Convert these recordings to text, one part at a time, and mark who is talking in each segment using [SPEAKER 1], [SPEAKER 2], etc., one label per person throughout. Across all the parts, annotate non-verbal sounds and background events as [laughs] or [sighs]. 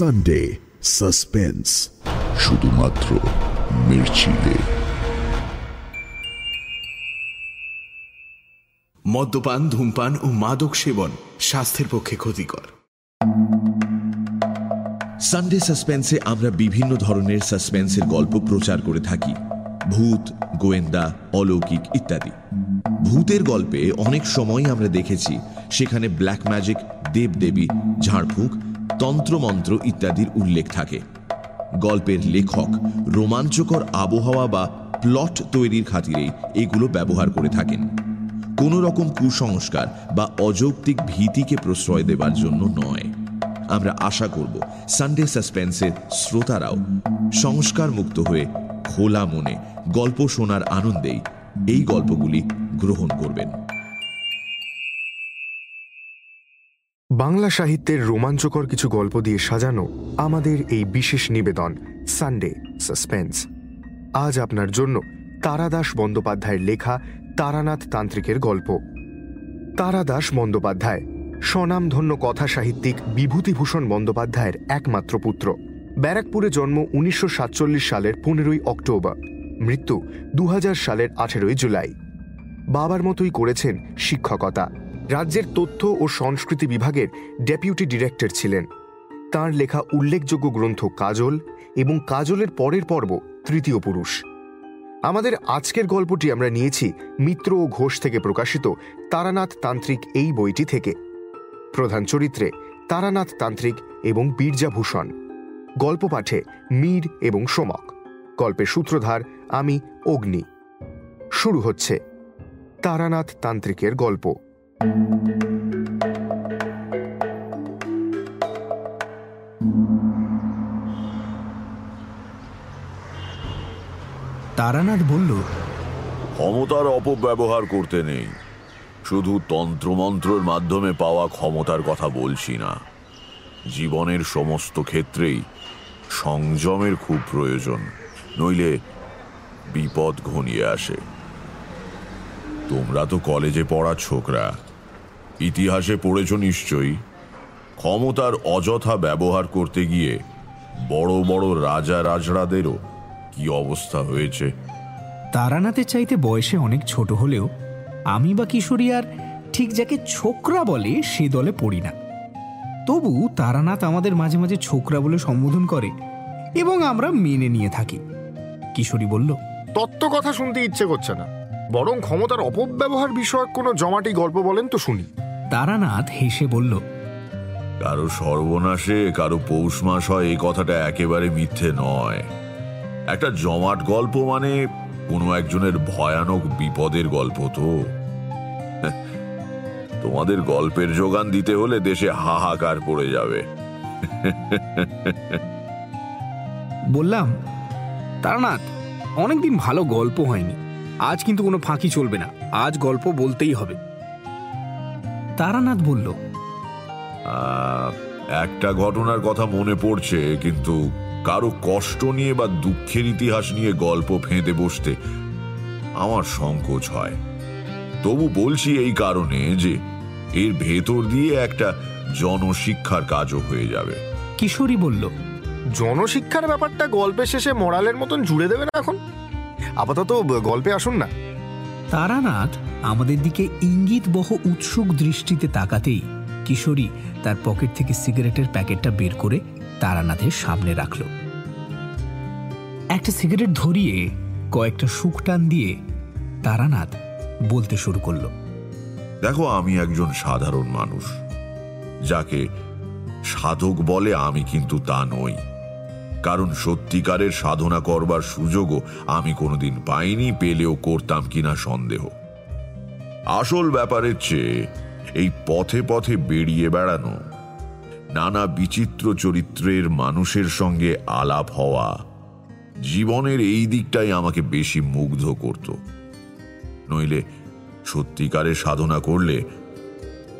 [SPEAKER 1] Sunday suspense শুধুমাত্র মির্চিলে।
[SPEAKER 2] মদ্যপান ধূমপান ও মাদক সেবন স্বাস্থ্যের পক্ষে ক্ষতিকর।
[SPEAKER 3] সানডে সাসপেন্সে আমরা বিভিন্ন ধরনের সাসপেন্সের গল্প প্রচার করে থাকি। ভূত গোয়েন্দা অলৌকিক ইত্যাদি। ভূতের গল্পে অনেক সময় আমরা দেখেছি সেখানে ব্ল্যাক ম্যাজিক দেবদেবী ঝাড়ফুঁক তন্ত্রমন্ত্র ইত্যাদির উল্লেখ থাকে। গল্পের লেখক, রোমাঞ্চকর আবহাওয়া বা প্লট তৈরির খাতিরে এগুলো ব্যবহার করে থাকেন। কোনো রকম কুসংস্কার বা অযৌক্তিক ভীতিকে প্রশ্রয় দেবার জন্য নয়। আমরা আশা করব সানডে সাসপেন্সের শ্রোতারাও সংস্কার মুক্ত হয়ে খোলা মনে গল্প শোনার আনন্দেই এই গল্পগুলি গ্রহণ করবেন।
[SPEAKER 4] বাংলা সাহিত্যের রোমাঞ্চকর কিছু গল্প দিয়ে সাজানো আমাদের এই বিশেষ নিবেদন সানডে সাসপেন্স আজ আপনার জন্য তারাদাস বন্দ্যোপাধ্যায়ের লেখা তারানাথ তান্ত্রিকের গল্প। তারাদাস বন্দ্যোপাধ্যায়, স্বনামধন্য কথা সাহিত্যিক বিভূতিভূষণ বন্দ্যোপাধ্যায়ের একমাত্র পুত্র। ব্যারাকপুরে জন্ম উনিশশো সাতচল্লিশ সালের পনেরোই অক্টোবর, মৃত্যু দু হাজার সালের আঠেরোই জুলাই। বাবার মতোই করেছেন শিক্ষকতা। রাজ্যের তথ্য ও সংস্কৃতি বিভাগের ডেপুটি ডিরেক্টর ছিলেন। তার লেখা উল্লেখযোগ্য গ্রন্থ কাজল এবং কাজলের পরের পর্ব তৃতীয় পুরুষ। আমাদের আজকের গল্পটি আমরা নিয়েছি মিত্র ও ঘোষ থেকে প্রকাশিত তারানাথ তান্ত্রিক এই বইটি থেকে। প্রধান চরিত্রে তারানাথ তান্ত্রিক এবং বীরজাভূষণ গল্প পাঠে মীর এবং সোমক। গল্পের সূত্রধার আমি অগ্নি। শুরু হচ্ছে তারানাথ তান্ত্রিকের গল্প।
[SPEAKER 5] তারানাথ বলল,
[SPEAKER 6] ক্ষমতার অপব্যবহার করতে নেই। শুধু তন্ত্রমন্ত্রের মাধ্যমে পাওয়া ক্ষমতার কথা বলছি না। জীবনের সমস্ত ক্ষেত্রেই সংযমের খুব প্রয়োজন, নইলে বিপদ ঘনিয়ে আসে। তোমরা তো কলেজে পড়া ছোকরা। ইতিহাসে পড়েছ নিশ্চয়ই। ক্ষমতার অযথা ব্যবহার করতে গিয়ে বড় বড় রাজা রাজরাদেরও কি অবস্থা হয়েছে?
[SPEAKER 5] তারানাথের চাইতে বয়সে অনেক ছোট হলেও আমি বা কিশোরী আর ঠিক যাকে ছোকরা বলে সে দলে পড়ি না। তবু তারানাথ আমাদের মাঝে মাঝে ছোকরা বলে সম্বোধন করে এবং আমরা মেনে নিয়ে থাকি। কিশোরী বলল
[SPEAKER 4] তত্ত্ব কথা শুনতে ইচ্ছে করছে না। বরং ক্ষমতার অপব্যবহার বিষয়ক কোনো জমাটি গল্প বলেন তো শুনি।
[SPEAKER 5] তারানাথ হেসে বলল
[SPEAKER 6] কারও সর্বনাশে কারও পৌষ মাস হয় এই কথাটা একেবারে মিথ্যে নয়। একটা জমাট গল্প মানে কোনো একজনের ভয়ানক বিপদের গল্প তো। তোমাদের গল্পের যোগান দিতে হলে দেশে হাহাকার পড়ে যাবে।
[SPEAKER 5] বললাম তারানাথ অনেকদিন ভালো গল্প হয়নি। আজ কিন্তু কোনো ফাঁকি চলবে না। আজ গল্প বলতেই হবে। তারানাথ বলল
[SPEAKER 6] একটা ঘটনার কথা মনে পড়ছে কিন্তু কারও কষ্ট নিয়ে বা দুঃখের ইতিহাস নিয়ে গল্প ফেঁদে বসতে আমার সংকোচ হয়। তবু বলছি এই কারণে যে এর ভেতর দিয়ে একটা জনশিক্ষার কাজও হয়ে যাবে।
[SPEAKER 5] কিশোরী বলল
[SPEAKER 4] জনশিক্ষার ব্যাপারটা গল্পের শেষে মরালের মতন জুড়ে দেবে না এখন? আপাতত গল্পে আসুন না।
[SPEAKER 5] তারানাথ আমাদের দিকে ইঙ্গিত বহ উৎসুক দৃষ্টিতে তাকাতেই কিশোরী তার পকেট থেকে সিগারেটের প্যাকেটটা বের করে তারানাথের সামনে রাখল। একটা সিগারেট ধরিয়ে কয়েকটা সুখ টান দিয়ে তারানাথ বলতে শুরু করল,
[SPEAKER 6] দেখো, আমি একজন সাধারণ মানুষ। যাকে সাধক বলে আমি কিন্তু তা নই। কারণ সত্যিকারের সাধনা করবার সুযোগও আমি কোনোদিন পাইনি, পেলেও করতাম কিনা সন্দেহ। আসল ব্যাপারের চেয়ে এই পথে পথে বেরিয়ে বেড়ানো, নানা বিচিত্র চরিত্রের মানুষের সঙ্গে আলাপ হওয়া, জীবনের এই দিকটাই আমাকে বেশি মুগ্ধ করত। নইলে সত্যিকারের সাধনা করলে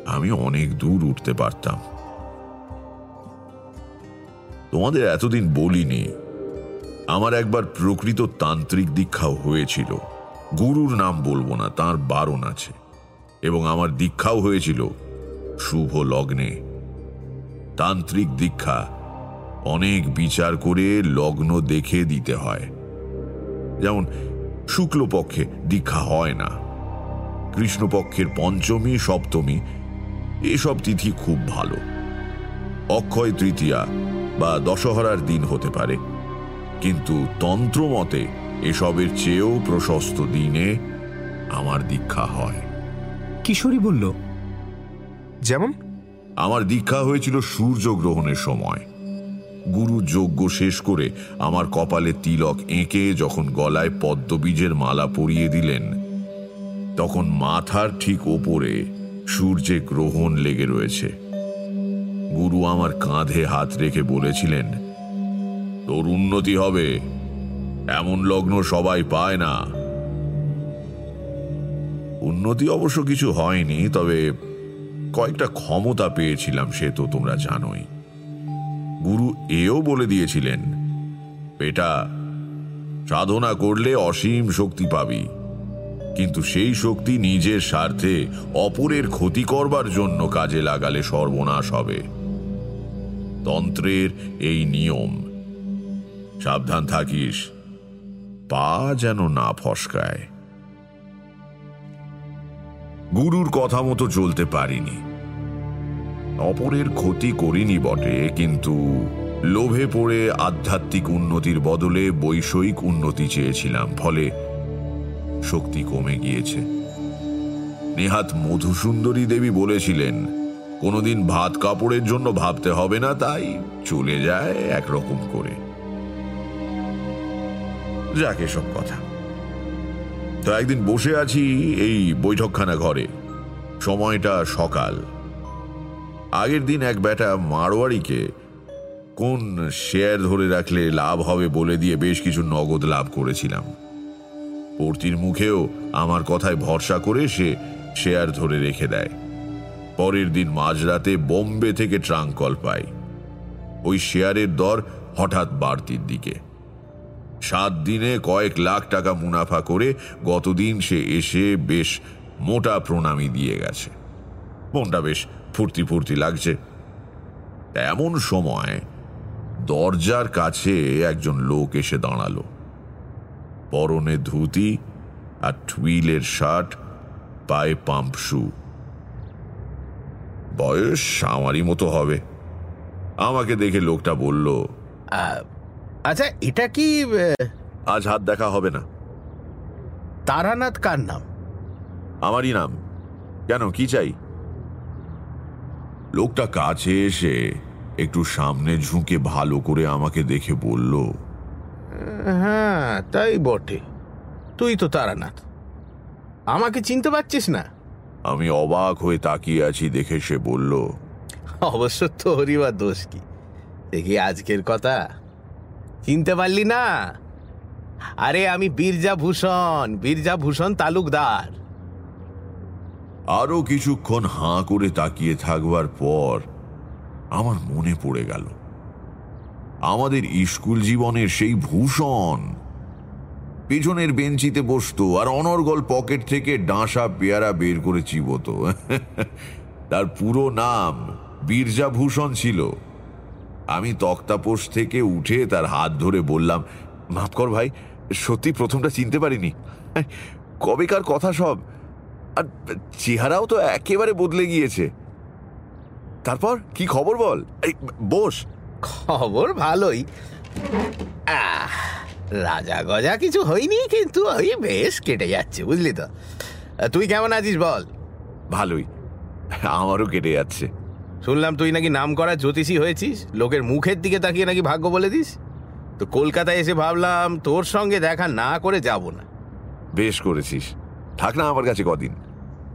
[SPEAKER 6] আমি অনেক দূর উঠতে পারতাম। তোমাদের এতদিন বলিনি, আমার একবার প্রকৃত তান্ত্রিক দীক্ষাও হয়েছিল। গুরুর নাম বলব না, তার বারণ আছে। এবং আমার দীক্ষাও হয়েছিল শুভ লগ্নে। তান্ত্রিক দীক্ষা, অনেক বিচার করে লগ্ন দেখে দিতে হয়। যেমন, শুক্লপক্ষে দীক্ষা হয় না। কৃষ্ণপক্ষের পঞ্চমী, সপ্তমী, এসব তিথি খুব ভালো। অক্ষয় তৃতীয়া বা দশহরার দিন হতে পারে। কিন্তু তন্ত্রমতে এসবের চেয়েও প্রশস্ত দিনে আমার দীক্ষা হয়।
[SPEAKER 5] কিশোরী বলল
[SPEAKER 4] যেমন?
[SPEAKER 6] আমার দীক্ষা হয়েছিল সূর্যগ্রহণের সময়। গুরু যজ্ঞ শেষ করে আমার কপালে তিলক এঁকে যখন গলায় পদ্মবীজের মালা পরিয়ে দিলেন তখন মাথার ঠিক ওপরে সূর্যে গ্রহণ লেগে রয়েছে। গুরু আমার কাঁধে হাত রেখে বলেছিলেন তোর উন্নতি হবে। এমন লগ্ন সবাই পায় না। উন্নতি অবশ্য কিছু হয়নি, তবে কয়েকটা ক্ষমতা পেয়েছিলাম সে তো তোমরা জানোই। গুরু এও বলে দিয়েছিলেন বেটা সাধনা করলে অসীম শক্তি পাবি। কিন্তু সেই শক্তি নিজের স্বার্থে অপরের ক্ষতি করবার জন্য কাজে লাগালে সর্বনাশ হবে। তন্ত্রের এই নিয়ম, সাবধান থাকিস। পা যেন না ফসকায়। গুরুর কথা মতো চলতে পারিনি। অপরের ক্ষতি করিনি বটে, কিন্তু লোভে পড়ে আধ্যাত্মিক উন্নতির বদলে বৈষয়িক উন্নতি চেয়েছিলাম, ফলে শক্তি কমে গিয়েছে। নেহাত মধুসুন্দরী দেবী বলেছিলেন, কোনোদিন ভাত কাপড়ের জন্য ভাবতে হবে না, তাই চলে যায় একরকম করে। যাক এসব কথা। তো একদিন বসে আছি এই বৈঠকখানা ঘরে। সময়টা সকাল। আগের দিন এক বেটা মারোয়ারিকে কোন শেয়ার ধরে রাখলে লাভ হবে বলে দিয়ে বেশ কিছু নগদ লাভ করেছিলাম। পর্তির মুখেও আমার কথায় ভরসা করে সে শেয়ার ধরে রেখে দেয়। পরের দিন মাঝরাতে বোম্বে থেকে ট্রাঙ্ক কল পাই। ওই শেয়ারের দর হঠাৎ বাড়তির দিকে। সাত দিনে কয়েক লাখ টাকা মুনাফা করে গতদিন সে এসে বেশ মোটা প্রণামী দিয়ে গেছে। মনটা বেশ ফুর্তি ফুর্তি লাগছে। এমন সময় দরজার কাছে একজন লোক এসে দাঁড়াল। পরনে ধুতি আর টুইলের শার্ট, পায়ে পাম্প শু। বয়স আমারই মতো হবে। আমাকে দেখে লোকটা বলল
[SPEAKER 7] আচ্ছা এটা কি
[SPEAKER 6] আজ হাত দেখা হবে না।
[SPEAKER 7] তারানাথ কার নাম?
[SPEAKER 6] আমারই নাম। কেন কি চাই? লোকটা কাছে এসে একটু সামনে ঝুঁকে ভালো করে আমাকে দেখে বলল
[SPEAKER 7] হ্যাঁ তাই বটে। তুই তো তারানাথ। আমাকে চিনতে পারছিস না?
[SPEAKER 6] আমি অবাক হয়ে তাকিয়ে আছি দেখে সে বলল
[SPEAKER 7] অবশ্য তোরই বা দোষ কি? দেখি আজকের কথা। চিনতে পারলি না? আরে আমি বীরজা ভূষণ বীরজা ভূষণ তালুকদার।
[SPEAKER 6] আরও কিছুক্ষণ হাঁ করে তাকিয়ে থাকবার পর আমার মনে পড়ে গেল, আমাদের স্কুল জীবনের সেই ভূষণ পেছনের বেঞ্চিতে বসতো আর অনর্গল পকেট থেকে ডাঁসা পেয়ারা বের করে চিবত। [laughs] তার পুরো নাম বীরজা ভূষণ ছিল। আমি তক্তাপোষ থেকে উঠে তার হাত ধরে বললাম মাফ কর ভাই সত্যি প্রথমটা চিনতে পারিনি। কবেকার কথা সব। আর চেহারাও তো একেবারে বদলে গিয়েছে। তারপর কি খবর বল? এই বস।
[SPEAKER 7] খবর ভালোই। রাজা গজা কিছু হয়নি কিন্তু ওই বেশ কেটে যাচ্ছে বুঝলি তো। তুই কেমন আছিস বল?
[SPEAKER 6] ভালোই। আমারও কেটে যাচ্ছে।
[SPEAKER 7] শুনলাম তুই নাকি নাম করা জ্যোতিষী হয়েছিস? লোকের মুখের দিকে তাকিয়ে নাকি ভাগ্য বলে দিস? তো কলকাতায় এসে ভাবলাম তোর সঙ্গে দেখা না করে যাব না।
[SPEAKER 6] বেশ করেছিস। থাক না আমার কাছে কদিন।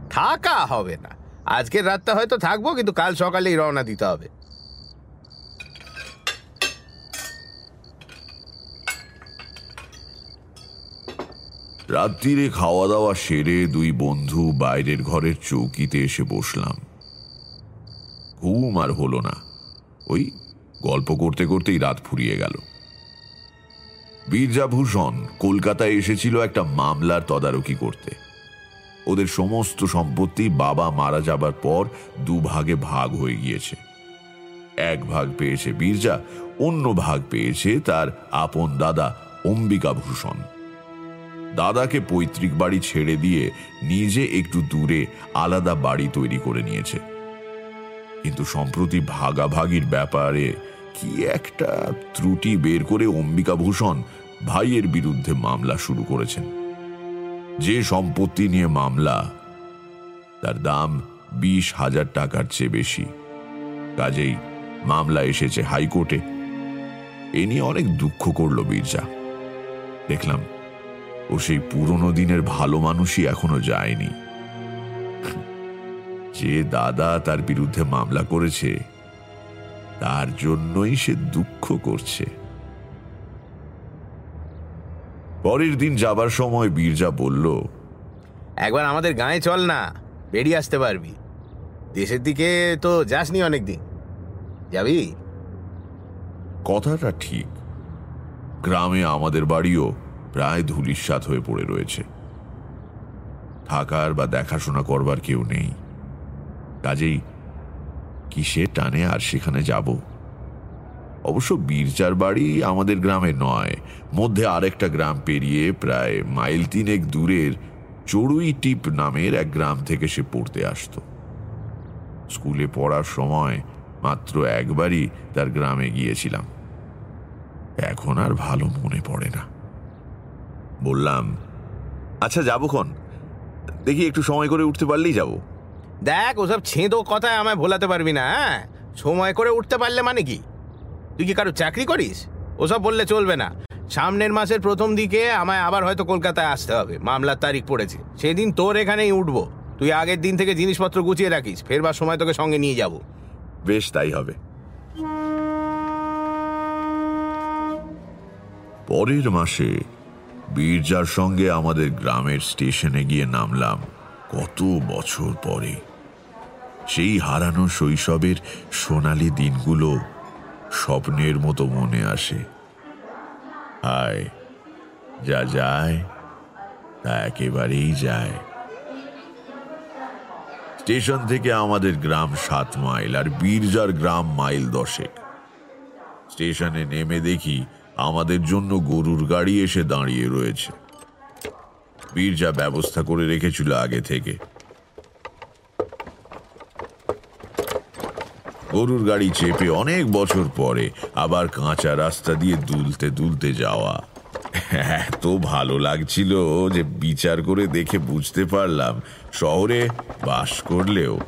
[SPEAKER 7] থাকা হবে না। আজকের রাতটা হয়তো থাকব কিন্তু কাল সকালেই রওনা দিতে হবে।
[SPEAKER 6] রাত্রিরে খাওয়া দাওয়া সেরে দুই বন্ধু বাইরের ঘরের চৌকিতে এসে বসলাম। ঘুম আর হলো না। ওই গল্প করতে করতেই রাত ফুরিয়ে গেল। বীরজাভূষণ কলকাতায় এসেছিল একটা মামলার তদারকি করতে। ওদের সমস্ত সম্পত্তি বাবা মারা যাবার পর দুভাগে ভাগ হয়ে গিয়েছে। এক ভাগ পেয়েছে বীরজা, অন্য ভাগ পেয়েছে তার আপন দাদা অম্বিকা ভূষণ দাদাকে পৈতৃক বাড়ি ছেড়ে দিয়ে নিজে একটু দূরে আলাদা বাড়ি তৈরি করে নিয়েছে। কিন্তু সম্প্রতি ভাগাভাগির ব্যাপারে কি একটা ত্রুটি বের করে অম্বিকা ভূষণ ভাইয়ের বিরুদ্ধে মামলা শুরু করেছেন। যে সম্পত্তি নিয়ে মামলা, তার দাম বিশ হাজার টাকার চেয়ে বেশি। কাজেই মামলা এসেছে হাইকোর্টে। এ নিয়ে অনেক দুঃখ করল বীরজা। দেখলাম ও সেই পুরনো দিনের ভালো মানুষই এখনও যায়নি। যে দাদা তার বিরুদ্ধে মামলা করেছে তার জন্যই সে দুঃখ করছে। পরের দিন যাবার সময় বীরজা বলল
[SPEAKER 7] একবার আমাদের গায়ে চল না বেরিয়ে আসতে পারবি। দেশের দিকে তো যাসনি অনেকদিন। যাবি?
[SPEAKER 6] কথাটা ঠিক। গ্রামে আমাদের বাড়িও প্রায় ধুলিস্বাদ হয়ে পড়ে রয়েছে। থাকার বা দেখাশোনা করবার কেউ নেই। কাজেই কিসে টানে আর সেখানে যাব? অবশ্য বীরচার বাড়ি আমাদের গ্রামে নয়, মধ্যে আরেকটা গ্রাম পেরিয়ে প্রায় মাইল তিনেক দূরের চড়ুই টিপ নামের এক গ্রাম থেকে সে পড়তে আসতো। স্কুলে পড়ার সময় মাত্র একবারই তার গ্রামে গিয়েছিলাম। এখন আর ভালো মনে পড়ে না। বললাম আচ্ছা যাবক্ষণ দেখি একটু সময় করে উঠতে পারলেই যাব।
[SPEAKER 7] দেখ, ওসব ছেঁদো কথায় আমায় ভোলাতে পারবি না হ্যাঁ? সময় করে উঠতে পারলে মানে কি? তুই কি কারও চাকরি করিস? ওসব বললে চলবে না। সামনের মাসের প্রথম দিকে আমায় আবার হয়তো কলকাতায় আসতে হবে, মামলার তারিখ পড়েছে। সেদিন তোর এখানেই উঠবো। তুই আগের দিন থেকে জিনিসপত্র গুছিয়ে রাখিস, ফেরবার সময় তোকে সঙ্গে নিয়ে যাব।
[SPEAKER 6] বেশ, তাই হবে। পরের মাসে বীরজার সঙ্গে আমাদের গ্রামের স্টেশনে গিয়ে নামলাম। কত বছর পরে। সেই হারানো শৈশবের সোনালি দিনগুলো স্বপ্নের মতো মনে আসে। হায়, যা যায়, তা একেবারেই যায়। স্টেশন থেকে আমাদের গ্রাম সাত মাইল আর বীরজার গ্রাম মাইল দশেক। স্টেশনে নেমে দেখি আমাদের জন্য গরুর গাড়ি এসে দাঁড়িয়ে রয়েছে। বীরজা ব্যবস্থা করে রেখেছিল আগে থেকে। গরুর গাড়ি চেপে অনেক বছর পরে আবার কাঁচা রাস্তা দিয়ে দুলতে দুলতে যাওয়া। এত ভালো লাগছিল যে বিচার করে দেখে বুঝতে পারলাম শহরে বাস করলেও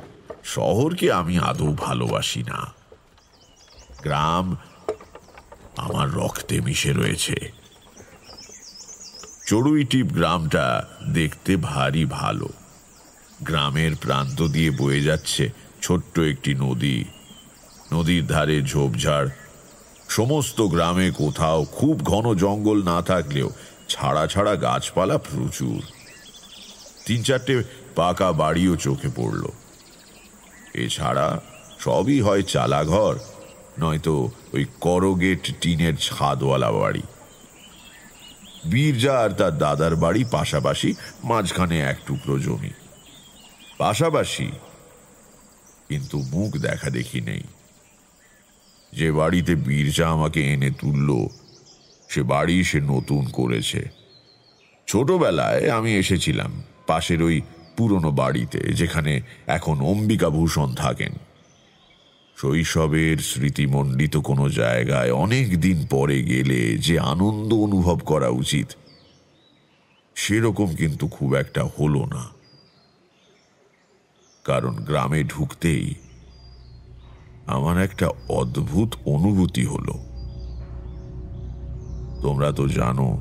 [SPEAKER 6] শহরকে আমি আদৌ ভালোবাসি না। গ্রাম আমার রক্তে মিশে রয়েছে। চড়ুইটিপ গ্রামটা দেখতে ভারী ভালো। গ্রামের প্রান্ত দিয়ে বয়ে যাচ্ছে ছোট্ট একটি নদী। নদীর ধারে ঝোপঝাড়। সমস্ত গ্রামে কোথাও খুব ঘন জঙ্গল না থাকলেও ছাড়া ছাড়া গাছপালা প্রচুর। তিন চারটে পাকা বাড়িও চোখে পড়ল। এছাড়া সবই হয় চালাঘর, নয়তো ওই করগেট টিনের ছাদওয়ালা বাড়ি। বীরজা আর তার দাদার বাড়ি পাশাপাশি মাঝখানে এক টুকরো জমি। পাশাপাশি কিন্তু মুখ দেখা দেখি নেই। যে বাড়িতে বীরজা আমাকে এনে তুলল, সে বাড়ি সে নতুন করেছে। ছোটবেলায় আমি এসেছিলাম পাশের ওই পুরনো বাড়িতে, যেখানে এখন অম্বিকা ভূষণ থাকেন। শৈশবের স্মৃতিমণ্ডিত কোনো জায়গায় অনেক দিন পরে গেলে যে আনন্দ অনুভব করা উচিত, সেরকম কিন্তু খুব একটা হলো না। কারণ গ্রামে ঢুকতেই আমার একটা অদ্ভুত অনুভূতি হলো। তোমরা তো জানো,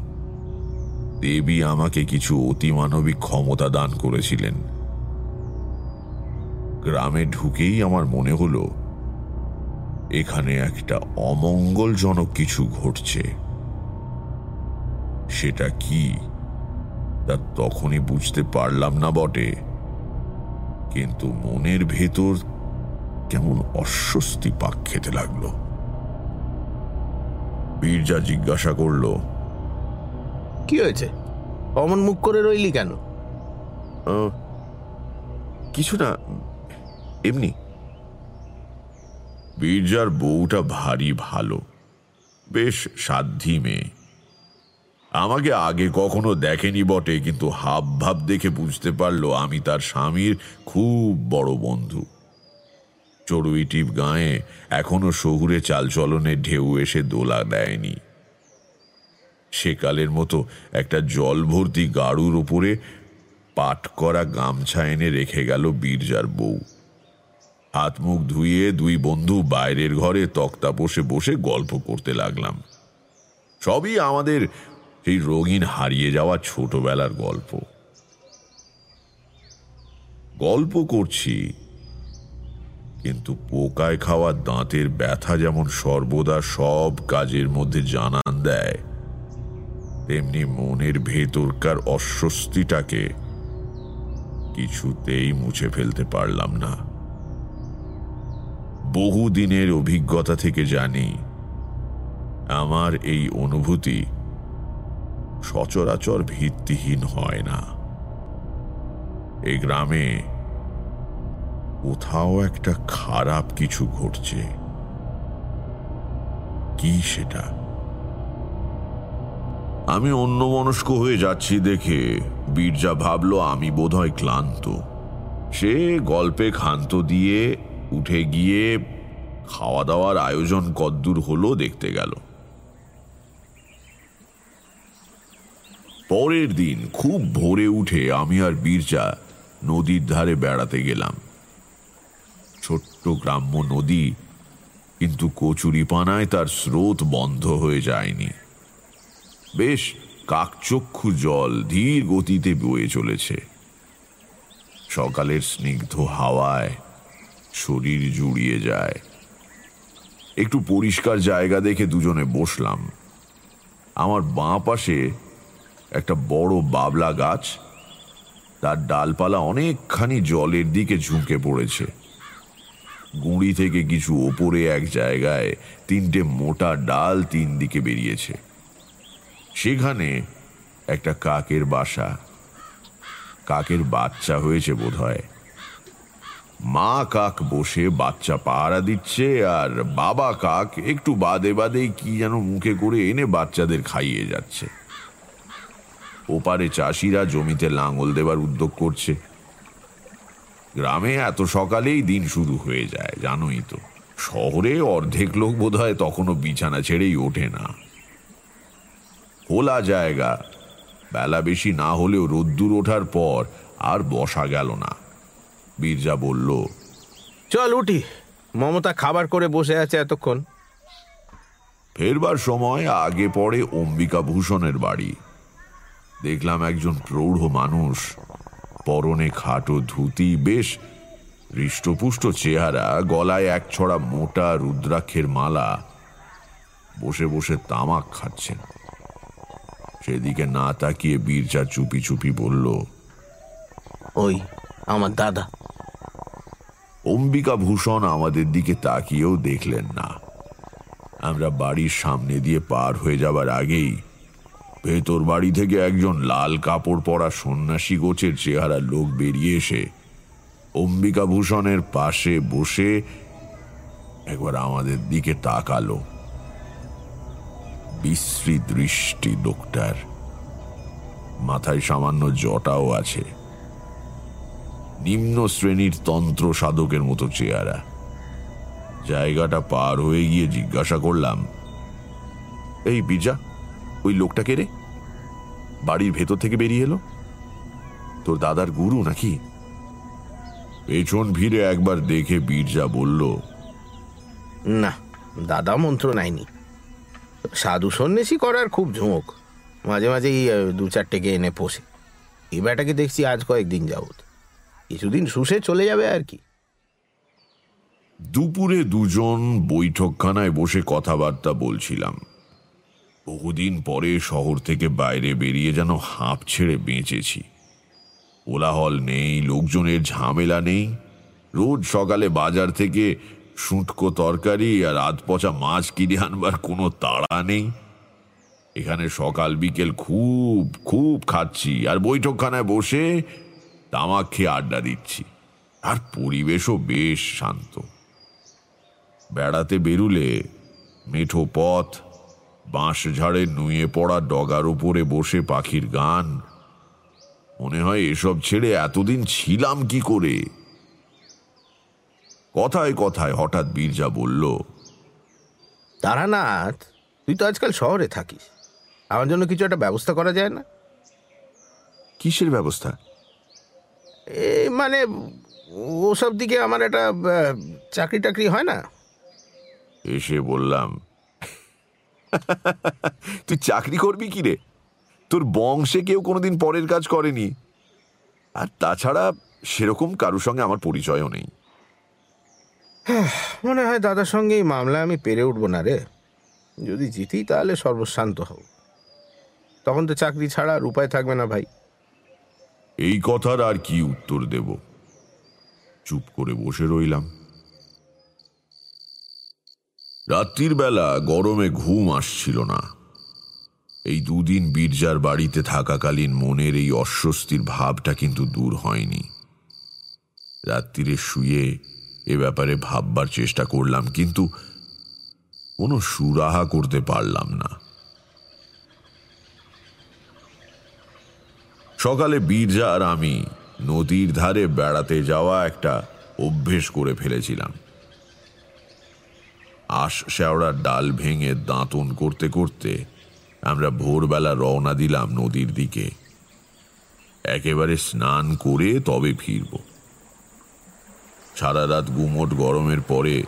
[SPEAKER 6] দেবী আমাকে কিছু অতিমানবিক ক্ষমতা দান করেছিলেন। গ্রামে ঢুকেই আমার মনে হলো এখানে একটা অমঙ্গলজনক কিছু ঘটছে। সেটা কি? তা তখনই বুঝতে পারলাম না বটে। কিন্তু মনের ভেতর কেমন অস্বস্তি পাক খেতে লাগল। বীরজা জিজ্ঞাসা করল
[SPEAKER 7] কি হয়েছে? অমন মুখ করে রইলি কেন?
[SPEAKER 6] কিছু না এমনি। বীরজার বউটা ভারী ভালো। বেশ সাধ্যি মেয়ে। আমাকে আগে কখনো দেখেনি বটে, কিন্তু হাব ভাব দেখে বুঝতে পারল আমি তার স্বামীর খুব বড় বন্ধু। চড়ুই টিপ গায়ে এখনও শহুরে চালচলনে ঢেউ এসে দোলা দেয়নি। সেকালের মতো একটা জল ভর্তি গাড়ুর উপরে পাট করা গামছা এনে রেখে গেল বীরজার বউ। হাত মুখ ধুয়ে দুই বন্ধু বাইরের ঘরে তক্তা বসে বসে গল্প করতে লাগলাম। সবই আমাদের সেই রঙিন হারিয়ে যাওয়া ছোটবেলার গল্প। গল্প করছি, কিন্তু পোকায় খাওয়া দাঁতের ব্যথা যেমন সর্বদা সব কাজের মধ্যে জানান দেয়, তেমনি মনের ভেতরকার অস্বস্তিটাকে কিছুতেই মুছে ফেলতে পারলাম না। বহুদিনের অভিজ্ঞতা থেকে জানি, আমার এই অনুভূতি সচরাচর ভিত্তিহীন হয় না। এই গ্রামে কোথাও একটা খারাপ কিছু ঘটছে। কি সেটা? আমি অন্যমনস্ক হয়ে যাচ্ছি দেখে বীরজা ভাবল, আমি বোধহয় ক্লান্ত। সে গল্পে ক্ষান্ত দিয়ে উঠে গিয়ে খাওয়া দাওয়ার আয়োজন কদ্দূর হলো দেখতে গেল। পরের দিন খুব ভোরে উঠে আমি আর বীরজা নদীর ধারে বেড়াতে গেলাম। ছোট্ট গ্রাম্য নদী, কিন্তু কচুরিপানায় তার স্রোত বন্ধ হয়ে যায়নি। বেশ কাকচক্ষু জল ধীর গতিতে বয়ে চলেছে। সকালের স্নিগ্ধ হাওয়ায় শরীর জুড়িয়ে যায়। একটু পরিষ্কার জায়গা দেখে দুজনে বসলাম। আমার বাঁ পাশে একটা বড় বাবলা গাছ। তার ডালপালা অনেকখানি জলের দিকে ঝুঁকে পড়েছে। গুঁড়ি থেকে কিছু ওপরে এক জায়গায় তিনটে মোটা ডাল তিন দিকে বেরিয়েছে। সেখানে একটা কাকের বাসা। কাকের বাচ্চা হয়েছে বোধ হয় মা কাক বসে বাচ্চা পাহারা দিচ্ছে আর বাবা কাক একটু বাদে বাদে কি যেন মুখে করে এনে বাচ্চাদের খাইয়ে যাচ্ছে। ওপারে চাষিরা জমিতে লাঙল দেবার উদ্যোগ করছে। গ্রামে এত সকালেই দিন শুরু হয়ে যায়, জানোই তো। শহরে অর্ধেক লোক বোধ হয় তখনও বিছানা ছেড়েই ওঠে না। খোলা জায়গা। বেলা বেশি না হলেও রোদ্দুর ওঠার পর আর বসা গেল না। বীরজা বলল
[SPEAKER 7] চল উঠি। মমতা খাবার করে বসে আছে এতক্ষণ।
[SPEAKER 6] ফেরবার সময় আগে পড়ে অম্বিকা ভূষণের বাড়ি। দেখলাম একজন প্রৌঢ় মানুষ পরনে খাটো ধুতি বেশ হৃষ্টপুষ্ট চেহারা গলায় এক ছড়া মোটা রুদ্রাক্ষের মালা। বসে বসে তামাক খাচ্ছেন। সেদিকে না তাকিয়ে বীরচা চুপি চুপি বলল
[SPEAKER 7] ওই আমার দাদা।
[SPEAKER 6] অম্বিকা ভূষণ আমাদের দিকে তাকিয়েও দেখলেন না। আমরা বাড়ির সামনে দিয়ে পার হয়ে যাবার আগেই ভেতর বাড়ি থেকে একজন লাল কাপড় পরা সন্ন্যাসী গোছের চেহারা লোক বেরিয়ে এসে অম্বিকা ভূষণের পাশে বসে একবার আমাদের দিকে তাকালো। বিশ্রী দৃষ্টি লোকটার। মাথায় সামান্য জটাও আছে। নিম্ন শ্রেণির তন্ত্র সাধকের মতো চেহারা। জায়গাটা পার হয়ে গিয়ে জিজ্ঞাসা করলাম, এই বিজা, ওই লোকটাকে রে? বাড়ির ভেতর থেকে বেরিয়ে এলো? তোর দাদার গুরু নাকি? পেছন ভিড়ে একবার দেখে বীরজা বলল,
[SPEAKER 7] না, দাদা মন্ত্র নাইনি। সাধু সন্ন্যাসী করার খুব ঝোঁক। মাঝে মাঝেই দু চারটেকে এনে পোষে। এই বেটাকে দেখছি আজ কয়েকদিন যাবত কিছুদিন শুষে চলে যাবে আর কি।
[SPEAKER 6] দুপুরে দুজন বৈঠকখানায় বসে কথাবার্তা বলছিলাম। বহুদিন পরে শহর থেকে বাইরে বেরিয়ে যেন হাঁপ ছেড়ে বেঁচেছি। কোলাহল নেই, লোকজনের ঝামেলা নেই। রোজ সকালে বাজার থেকে শুঁটকো তরকারি আর আধ পচা মাছ কিনে আনবার কোনো তাড়া নেই। এখানে সকাল বিকেল খুব খুব খাচ্ছি। আর বৈঠকখানায় বসে তামাক খেয়ে আড্ডা দিচ্ছি। আর পরিবেশও বেশ শান্ত। বেড়াতে বেরুলে মেঠো পথ বাঁশ ঝাড়ে নুয়ে পড়া ডগার উপরে বসে পাখির গান। মনে হয় এসব ছেড়ে এতদিন ছিলাম কি করে? কথায় কথায় হঠাৎ বীরজা বলল
[SPEAKER 7] তারানাথ তুই তো আজকাল শহরে থাকিস। আমার জন্য কিছু একটা ব্যবস্থা করা যায় না?
[SPEAKER 6] কিসের ব্যবস্থা?
[SPEAKER 7] মানে ওসব দিকে আমার একটা চাকরি টাকরি হয় না।
[SPEAKER 6] এসে বললাম তুই চাকরি করবি কি রে? তোর বংশে কেউ কোনোদিন পরের কাজ করেনি। আর তাছাড়া সেরকম কারুর সঙ্গে আমার পরিচয়ও নেই। [sighs]
[SPEAKER 7] মনে হয় দাদার সঙ্গে এই মামলা আমি পেরে উঠবো না রে। যদি জিতি তাহলে সর্বশান্ত হব তখন তো চাকরি ছাড়া আর উপায় থাকবে না ভাই।
[SPEAKER 6] এই কথার আর কি উত্তর দেব? চুপ করে বসে রইলাম। রাত্রির বেলা গরমে ঘুম আসছিল না। এই দুদিন বীরজার বাড়িতে থাকাকালীন মনের এই অস্বস্তির ভাবটা কিন্তু দূর হয়নি। রাত্রিরে শুয়ে এ ব্যাপারে ভাববার চেষ্টা করলাম, কিন্তু কোনো সুরাহা করতে পারলাম না। সকালে বীরজা আর আমি নদীর ধারে বেড়াতে যাওয়া একটা অভ্যেস করে ফেলেছিলাম। আশ শেওড়ার ডাল ভেঙে দাঁতন করতে করতে আমরা ভোরবেলা রওনা দিলাম নদীর দিকে। একেবারে স্নান করে তবে ফিরব। সারা রাত গুমোট গরমের পরে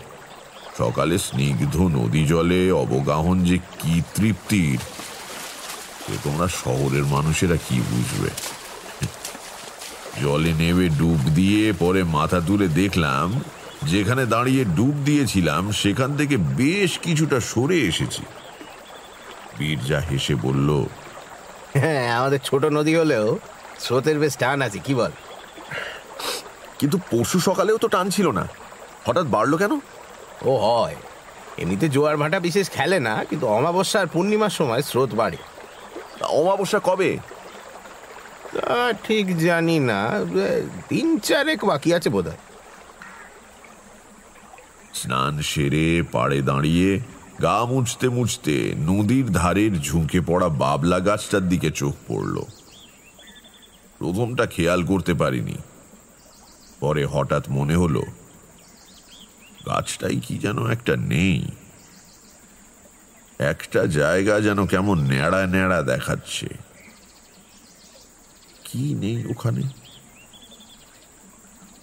[SPEAKER 6] সকালে স্নিগ্ধ নদী জলে অবগাহন যে কি তৃপ্তির সে তোমরা শহরের মানুষেরা কি বুঝবে? জলে নেবে ডুব দিয়ে পরে মাথা তুলে দেখলাম যেখানে দাঁড়িয়ে ডুব দিয়েছিলাম সেখান থেকে বেশ কিছুটা সরে এসেছি। বীরজা হেসে বলল
[SPEAKER 7] হ্যাঁ আমাদের ছোট নদী হলেও স্রোতের বেশ টান আছে কি বল?
[SPEAKER 6] কিন্তু পরশু সকালেও তো টান ছিল না। হঠাৎ বাড়লো কেন?
[SPEAKER 7] ও হয় এমনিতে জোয়ার ভাটা বিশেষ খেলে না কিন্তু অমাবস্যা আর পূর্ণিমার সময় স্রোত বাড়ে।
[SPEAKER 6] অমাবস্যা কবে?
[SPEAKER 7] তা ঠিক জানি না। তিন চারেক বাকি আছে বোধ
[SPEAKER 6] স্নান সেরে পাড়ে দাঁড়িয়ে গা মুছতে মুছতে নদীর ধারের ঝুঁকে পড়া বাবলা গাছটার দিকে চোখ পড়ল। প্রথমটা খেয়াল করতে পারিনি। পরে হঠাৎ মনে হলো গাছটাই কি যেন একটা নেই। একটা জায়গা যেন কেমন ন্যাড়া ন্যাড়া দেখাচ্ছে। কি নেই ওখানে?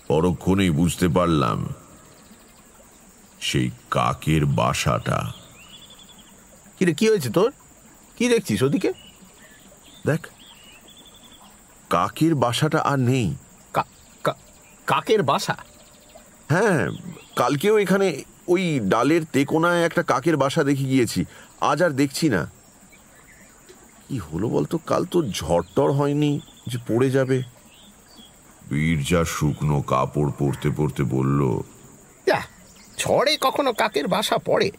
[SPEAKER 6] পরক্ষণেই বুঝতে পারলাম সেই কাকের বাসাটা।
[SPEAKER 7] কিরে কি হয়েছে তোর? কি দেখছিস ওদিকে?
[SPEAKER 6] দেখ কাকের বাসাটা আর নেই।
[SPEAKER 7] কাকের বাসা?
[SPEAKER 6] হ্যাঁ কালকেও এখানে ওই ডালের তেকোনায় একটা কাকের বাসা দেখে গিয়েছি। আজ আর দেখছি না। কি হলো বলতো? কাল তো ঝড়টর হয়নি যে পড়ে যাবে। বীরজা শুকনো কাপড় পরতে পরতে বলল
[SPEAKER 7] ঝড়ে কখনো কাকের বাসা পড়ে?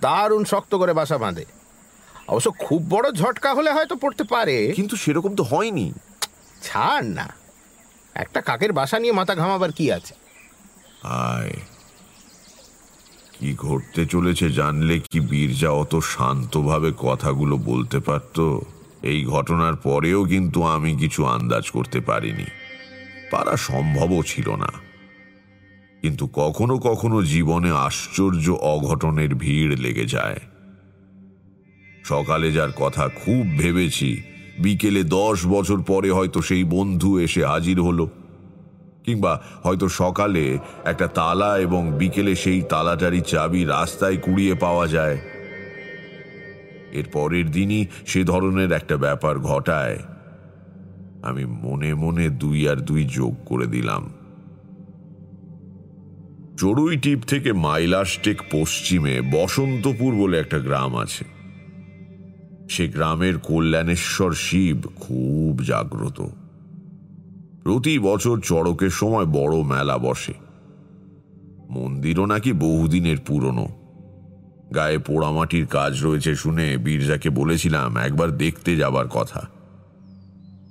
[SPEAKER 7] দারুণ শক্ত করে বাসা বাঁধে। অবশ্য খুব বড় ঝটকা হলে হয়তো পড়তে পারে।
[SPEAKER 6] কিন্তু সেরকম তো হয়নি।
[SPEAKER 7] ছাড় না। একটা কাকের বাসা নিয়ে মাথা ঘামাবার কি আছে?
[SPEAKER 6] আয় কি ঘটতে চলেছে জানলে কি বীরজা অত শান্তভাবে কথাগুলো বলতে পারত? এই ঘটনার পরেও কিন্তু আমি কিছু আন্দাজ করতে পারিনি। পারা সম্ভবও ছিল না। কিন্তু কখনো কখনো জীবনে আশ্চর্য অঘটনের ভিড় লেগে যায়। সকালে যার কথা খুব ভেবেছি, বিকেলে দশ বছর পরে হয়তো সেই বন্ধু এসে হাজির হলো। কিংবা হয়তো সকালে একটা তালা এবং বিকেলে সেই তালাটারই চাবি রাস্তায় কুড়িয়ে পাওয়া যায়। এর পরের দিনই সে ধরনের একটা ব্যাপার ঘটায়। আমি মনে মনে দুই আর দুই যোগ করে দিলাম। চড়ুই টিপ থেকে মাইলাস্টেক পশ্চিমে বসন্তপুর বলে একটা গ্রাম আছে। সে গ্রামের কল্যাণেশ্বর শিব খুব জাগ্রত। প্রতি বছর চড়কের সময় বড় মেলা বসে। মন্দিরও নাকি বহুদিনের পুরনো। গায়ে পোড়ামাটির কাজ রয়েছে শুনে বীরজাকে বলেছিলাম একবার দেখতে যাবার কথা।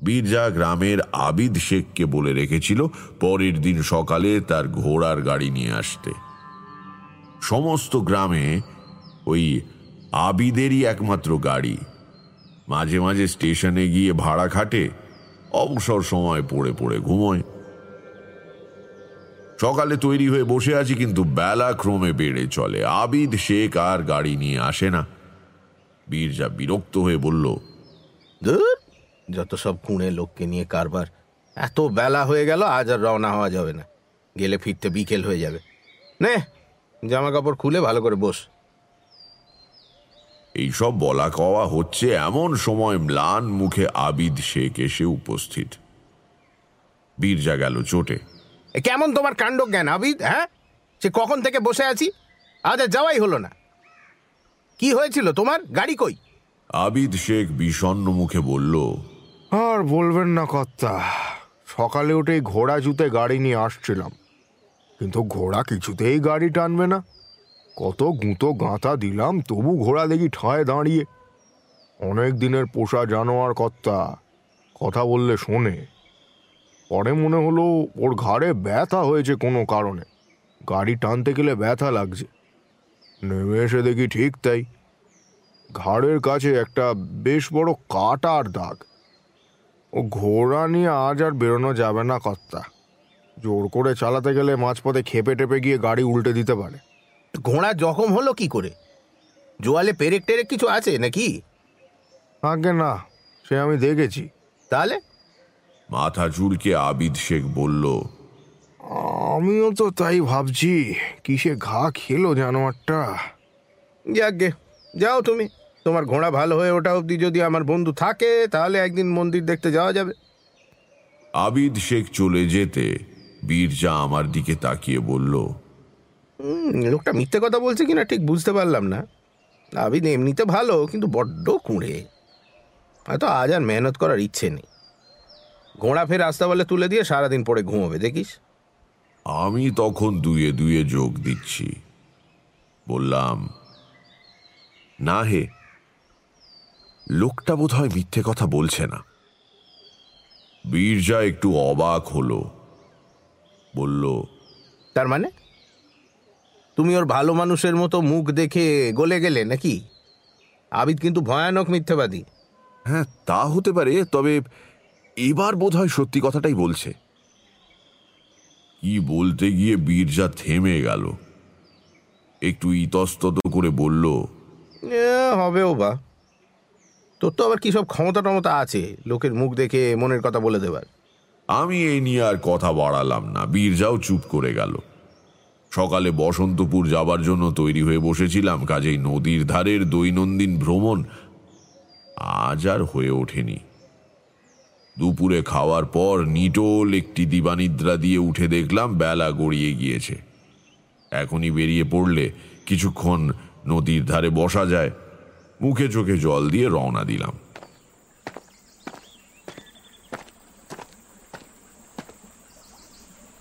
[SPEAKER 6] বীরজা গ্রামের আবিদ শেখকে বলে রেখেছিল পরের দিন সকালে তার ঘোড়ার গাড়ি নিয়ে আসতে। সমস্ত গ্রামে ওই আবিদেরই একমাত্র গাড়ি। মাঝে মাঝে স্টেশনে গিয়ে ভাড়া খাটে অবসর সময় পড়ে পড়ে ঘুমোয়। সকালে তৈরি হয়ে বসে আছি কিন্তু বেলা ক্রমে বেড়ে চলে। আবিদ, শেখ আর গাড়ি নিয়ে আসে না। বীরজা বিরক্ত হয়ে বলল
[SPEAKER 7] যত সব কুঁড়ে লোককে নিয়ে কারবার, এত বেলা হয়ে গেল, আজ আর রওনা হওয়া যাবে না। গেলে ফিরতে বিকেল হয়ে যাবে। নে জামা কাপড় খুলে ভালো করে বস।
[SPEAKER 6] এইসব বলা কওয়া হচ্ছে এমন সময় ম্লান মুখে আবিদ শেখ এসে উপস্থিত। বীরজা গেল চোটে।
[SPEAKER 7] কেমন তোমার কাণ্ড জ্ঞান আবিদ হ্যাঁ? সে কখন থেকে বসে আছি? আজ আর যাওয়াই হলো না। কি হয়েছিল তোমার? গাড়ি কই?
[SPEAKER 6] আবিদ শেখ বিষণ্ণ মুখে বলল
[SPEAKER 4] আর বলবেন না কর্তা সকালে উঠেই ঘোড়া জুতে গাড়ি নিয়ে আসছিলাম। কিন্তু ঘোড়া কিছুতেই গাড়ি টানবে না। কত গুঁতো গাঁথা দিলাম, তবু ঘোড়া দেখি ঠায় দাঁড়িয়ে। অনেক দিনের পোষা জানোয়ার কর্তা, কথা বললে শোনে। পরে মনে হলো ওর ঘাড়ে ব্যথা হয়েছে কোনো কারণে। গাড়ি টানতে গেলে ব্যথা লাগছে। নেমে এসে দেখি ঠিক তাই। ঘাড়ের কাছে একটা বেশ বড় কাটার দাগ। ও ঘোড়া নিয়ে আজ আর বেরোনো যাবে না কর্তা। জোর করে চালাতে গেলে মাঝপথে খেপে টেপে গিয়ে গাড়ি উল্টে দিতে পারে।
[SPEAKER 7] ঘোড়া জখম হলো কি করে? জোয়ালে পেরেক টেরেক কিছু আছে নাকি?
[SPEAKER 4] আগে না সে আমি দেখেছি।
[SPEAKER 7] তাহলে?
[SPEAKER 6] মাথা চুলকে আবিদ শেখ বলল
[SPEAKER 4] আমিও তো তাই ভাবছি কিসে ঘা খেলো জানোয়ারটা?
[SPEAKER 7] যাকগে যাও তুমি। তোমার ঘোড়া ভালো হয়ে ওটা অবধি যদি আমার বন্ধু থাকে তাহলে একদিন মন্দির দেখতে যাওয়া যাবে।
[SPEAKER 6] আবিদ শেখ চলে যেতে বীরজা আমার দিকে তাকিয়ে বলল
[SPEAKER 7] লোকটা মিথ্যে কথা বলছে কিনা ঠিক বুঝতে পারলাম না। আবিদ এমনিতে ভালো কিন্তু বড্ড কুঁড়ে। হয়তো আজ আর মেহনত করার ইচ্ছে নেই। ঘোড়া ফের রাস্তা বলে তুলে দিয়ে সারাদিন পরে ঘুমোবে দেখিস।
[SPEAKER 6] আমি তখন দুয়ে দুয়ে যোগ দিচ্ছি। বললাম না হে লোকটা বোধ হয় মিথ্যে কথা বলছে না। বীরজা একটু অবাক হলো। বলল
[SPEAKER 7] তার মানে? তুমি ওর ভালো মানুষের মতো মুখ দেখে গলে গেলে নাকি? আবিদ কিন্তু ভয়ানক মিথ্যেবাদী।
[SPEAKER 6] হ্যাঁ তা হতে পারে তবে এবার বোধ হয় সত্যি কথাটাই বলছে। কি বলতে গিয়ে বীরজা থেমে গেল। একটু ইতস্তত করে বলল
[SPEAKER 7] এ, হবেও বা। তোর তো আবার কি সব ক্ষমতা টমতা আছে লোকের মুখ দেখে মনের কথা বলে দেবার।
[SPEAKER 6] আমি এই নিয়ে আর কথা বাড়ালাম না বীরজাও চুপ করে গেল। সকালে বসন্তপুর যাবার জন্য তৈরি হয়ে বসেছিলাম, কাজেই নদীর ধারের দৈনন্দিন ভ্রমণ আজ আর হয়ে ওঠেনি। দুপুরে খাওয়ার পর নিটোল একটি দিবানিদ্রা দিয়ে উঠে দেখলাম বেলা গড়িয়ে গিয়েছে। এখনই বেরিয়ে পড়লে কিছুক্ষণ নদীর ধারে বসা যায়, মুখে চোখে জল দিয়ে রওনা দিলাম।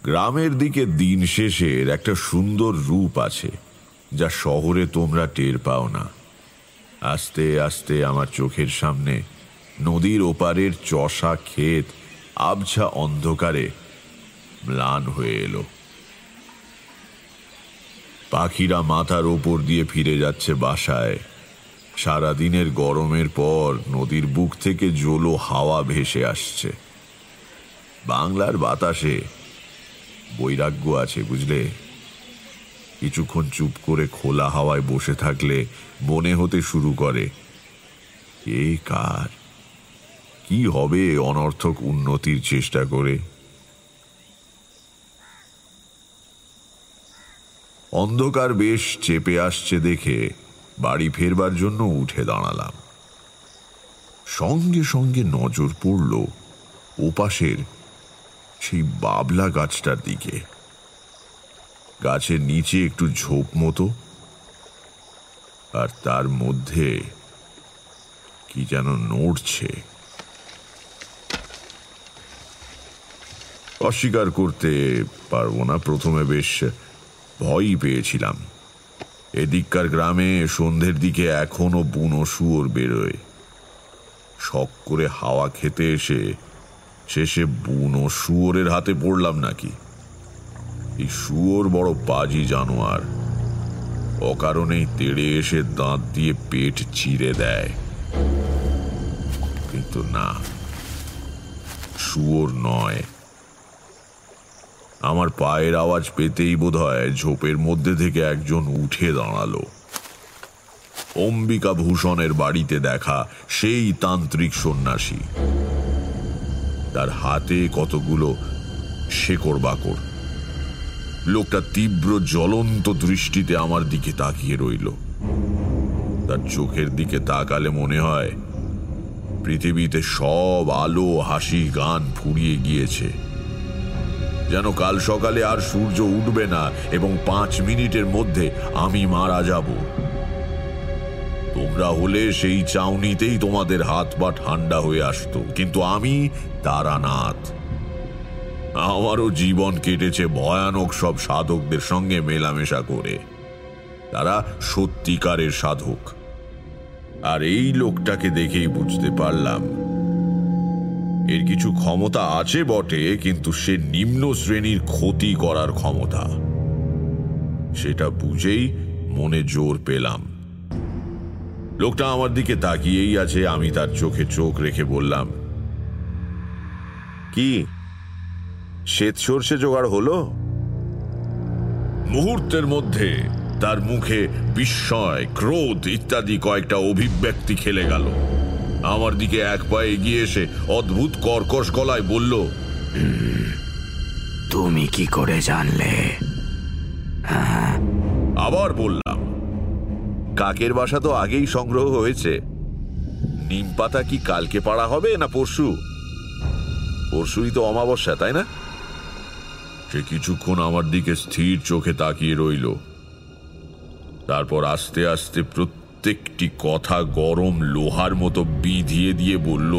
[SPEAKER 6] গ্রামের দিকে দিন শেষের একটা সুন্দর রূপ আছে, যা শহরে তোমরা টের পাও না। আস্তে আস্তে আমার চোখের সামনে নদীর ওপারের চষা ক্ষেত আবছা অন্ধকারে ম্লান হয়ে এলো। পাখিরা মাথার ওপর দিয়ে ফিরে যাচ্ছে বাসায়। সারাদিনের গরমের পর নদীর বুক থেকে জোলো হাওয়া ভেসে আসছে। বাংলার বাতাসে বৈরাগ্য আছে, বুঝলে? কিছুক্ষণ চুপ করে খোলা হাওয়ায় বসে থাকলে মনে হতে শুরু করে। কে কার? কি হবে অনর্থক উন্নতির চেষ্টা করে? অন্ধকার বেশ চেপে আসছে দেখে বাড়ি ফেরবার জন্য উঠে দাঁড়ালাম। সঙ্গে সঙ্গে নজর পড়ল ওপাশের সেই বাবলা গাছটার দিকে। গাছের নিচে একটু ঝোপ মতো। আর তার মধ্যে কি যেন নড়ছে। অস্বীকার করতে পারব না, প্রথমে বেশ ভয়ই পেয়েছিলাম। এদিককার গ্রামে সন্ধ্যের দিকে এখনও বুনো শুয়োর বেরোয়। শখ করে হাওয়া খেতে এসে শেষে বুনো শুয়োরের হাতে পড়লাম নাকি? এই শুয়োর বড় পাজি জানোয়ার অকারণেই তেড়ে এসে দাঁত দিয়ে পেট চিরে দেয়। কিন্তু না, শুয়োর নয়। আমার পায়ের আওয়াজ পেতেই বোধ হয় ঝোপের মধ্যে থেকে একজন উঠে দাঁড়াল। অম্বিকা ভূষণের বাড়িতে দেখা সেই তান্ত্রিক সন্ন্যাসী। তার হাতে কতগুলো শেকড় বাকড় লোকটা তীব্র জ্বলন্ত দৃষ্টিতে আমার দিকে তাকিয়ে রইল। তার চোখের দিকে তাকালে মনে হয় পৃথিবীতে সব আলো হাসি গান ফুরিয়ে গিয়েছে। যেন কাল সকালে আর সূর্য উঠবে না এবং পাঁচ মিনিটের মধ্যে আমি মারা যাব। তোমরা হলে সেই চাউনিতেই তোমাদের হাত পা ঠান্ডা হয়ে আসতো। কিন্তু আমি তারানাথ। আমারও জীবন কেটেছে ভয়ানক সব সাধকদের সঙ্গে মেলামেশা করে। তারা সত্যিকারের সাধক। আর এই লোকটাকে দেখেই বুঝতে পারলাম। এর কিছু ক্ষমতা আছে বটে, কিন্তু সে নিম্ন শ্রেণির ক্ষতি করার ক্ষমতা। সেটা বুঝেই মনে জোর পেলাম। লোকটা আমার দিকে তাকিয়েই আছে, আমি তার চোখে চোখ রেখে বললাম কি? শ্বেত সর্ষে জোগাড় হলো? মুহূর্তের মধ্যে তার মুখে বিস্ময় ক্রোধ ইত্যাদি কয়েকটা অভিব্যক্তি খেলে গেল। আমার দিকে এক পায়ে এগিয়ে এসে অদ্ভুত কর্কশ গলায় বলল
[SPEAKER 5] তুমি কি করে জানলে?
[SPEAKER 6] আবার বললাম কাকের বাসা তো আগেই সংগ্রহ হয়েছে। নিম পাতা কি কালকে পাড়া হবে না পরশু? পরশুই তো অমাবস্যা তাই না? সে কিছুক্ষণ আমার দিকে স্থির চোখে তাকিয়ে রইল। তারপর আস্তে আস্তে প্রত্যেকটি কথা গরম লোহার মতো বিধিয়ে দিয়ে বলল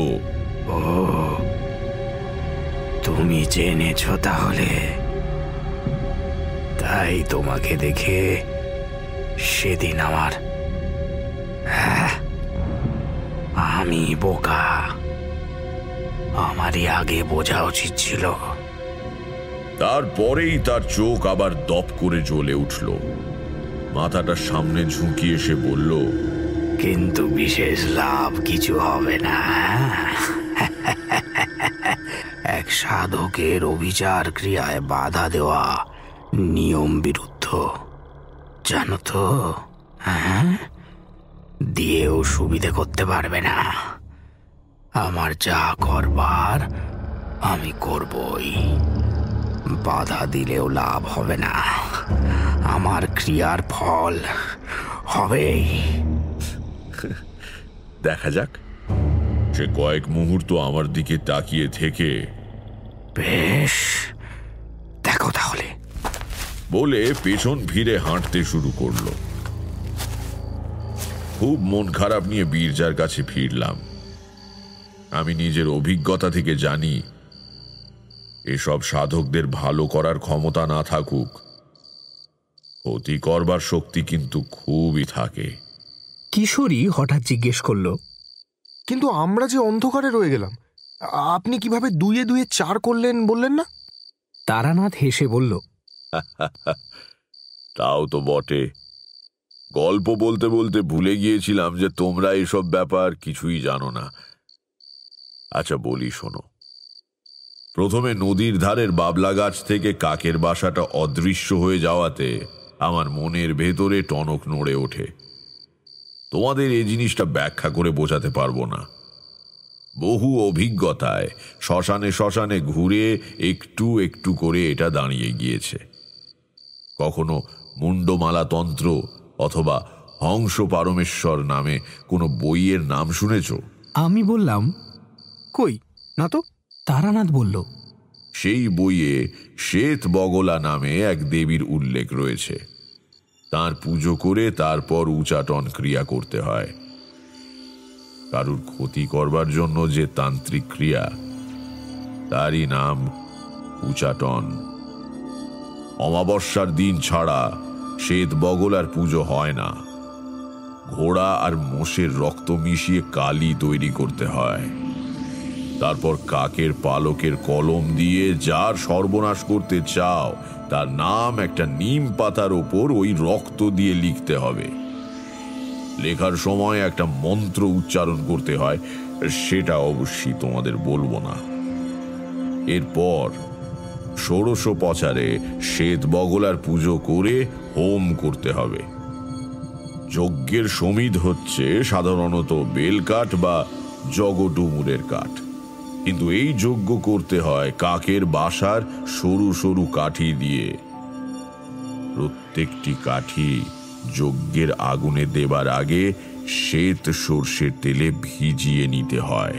[SPEAKER 5] তুমি জেনেছ তাহলে। তাই তোমাকে দেখে সেদিন আমার হ্যাঁ, আমি বোকা। আমারই আগে বোঝা উচিত ছিল।
[SPEAKER 6] তারপরেই তার চোখ আবার দপ করে জ্বলে উঠল। মাথাটা সামনে ঝুঁকিয়ে সে বলল
[SPEAKER 5] কিন্তু বিশেষ লাভ কিছু হবে না এক সাধকের অভিচার ক্রিয়ায় বাধা দেওয়া নিয়ম বিরুদ্ধ। জানো তো হ্যাঁ? দিয়েও সুবিধে করতে পারবে না। আমার যা করবার আমি করবই। বাধা দিলেও লাভ হবে না। আমার ক্রিয়ার ফল হবেই।
[SPEAKER 6] দেখা যাক। সে কয়েক মুহূর্ত আমার দিকে তাকিয়ে থেকে।
[SPEAKER 5] বেশ। দেখো তাহলে।
[SPEAKER 6] বলে পেছন ভিড়ে হাঁটতে শুরু করল। খুব মন খারাপ নিয়ে বীরজার কাছে ফিরলাম। আমি নিজের অভিজ্ঞতা থেকে জানি এসব সাধকদের ভালো করার ক্ষমতা না থাকুক। ক্ষতি করবার শক্তি কিন্তু খুবই থাকে।
[SPEAKER 5] কিশোরী হঠাৎ জিজ্ঞেস করল
[SPEAKER 4] কিন্তু আমরা যে অন্ধকারে রয়ে গেলাম আপনি কীভাবে দুয়ে দুয়ে চার করলেন বললেন না?
[SPEAKER 5] তারানাথ হেসে বলল [laughs]
[SPEAKER 6] তাও তো বটে। গল্প বলতে বলতে ভুলে গিয়েছিলাম যে তোমরা এসব ব্যাপার কিছুই জানো না। আচ্ছা বলি, শোনো। প্রথমে নদীর ধারের বাবলা গাছ থেকে কাকের বাসাটা অদৃশ্য হয়ে যাওয়াতে আমার মনের ভেতরে টনক নড়ে ওঠে। তোমাদের এই জিনিসটা ব্যাখ্যা করে বোঝাতে পারব না। বহু অভিজ্ঞতায় শ্মশানে শ্মশানে ঘুরে একটু একটু করে এটা দাঁড়িয়ে গিয়েছে। কখনো মুন্ডমালা তন্ত্র অথবা হংস পারমেশ্বর নামে কোনো বইয়ের নাম শুনেছ?
[SPEAKER 5] আমি বললাম
[SPEAKER 4] কই? না তো?
[SPEAKER 5] তারানাথ বলল,
[SPEAKER 6] সেই বইয়ে শ্বেত বগলা নামে এক দেবীর উল্লেখ রয়েছে। তার পুজো করে তারপর উচাটন ক্রিয়া করতে হয়। কারুর ক্ষতি করবার জন্য যে তান্ত্রিক ক্রিয়া, তারই নাম উচাটন। অমাবস্যার দিন ছাড়া শ্বেত বগলার পুজো হয় না। ঘোড়া আর মোষের রক্ত মিশিয়ে কালি তৈরি করতে হয়। তারপর কাকের পালকের কলম দিয়ে যার সর্বনাশ করতে চাও, তার নাম একটা নিম পাতার ওপর ওই রক্ত দিয়ে লিখতে হবে। লেখার সময় একটা মন্ত্র উচ্চারণ করতে হয়, সেটা অবশ্যই তোমাদের বলব না। এরপর ষোড়শ পচারে শ্বেত বগলার পুজো করে হোম করতে হবে। যজ্ঞের সমিধ হচ্ছে সাধারণত বেলকাঠ বা জগডুমুরের কাঠ। কিন্তু এই যজ্ঞ করতে হয় কাকের বাসার সরু সরু কাঠি দিয়ে। প্রত্যেকটি কাঠি যজ্ঞের আগুনে দেবার আগে শ্বেত সর্ষের তেলে ভিজিয়ে নিতে হয়।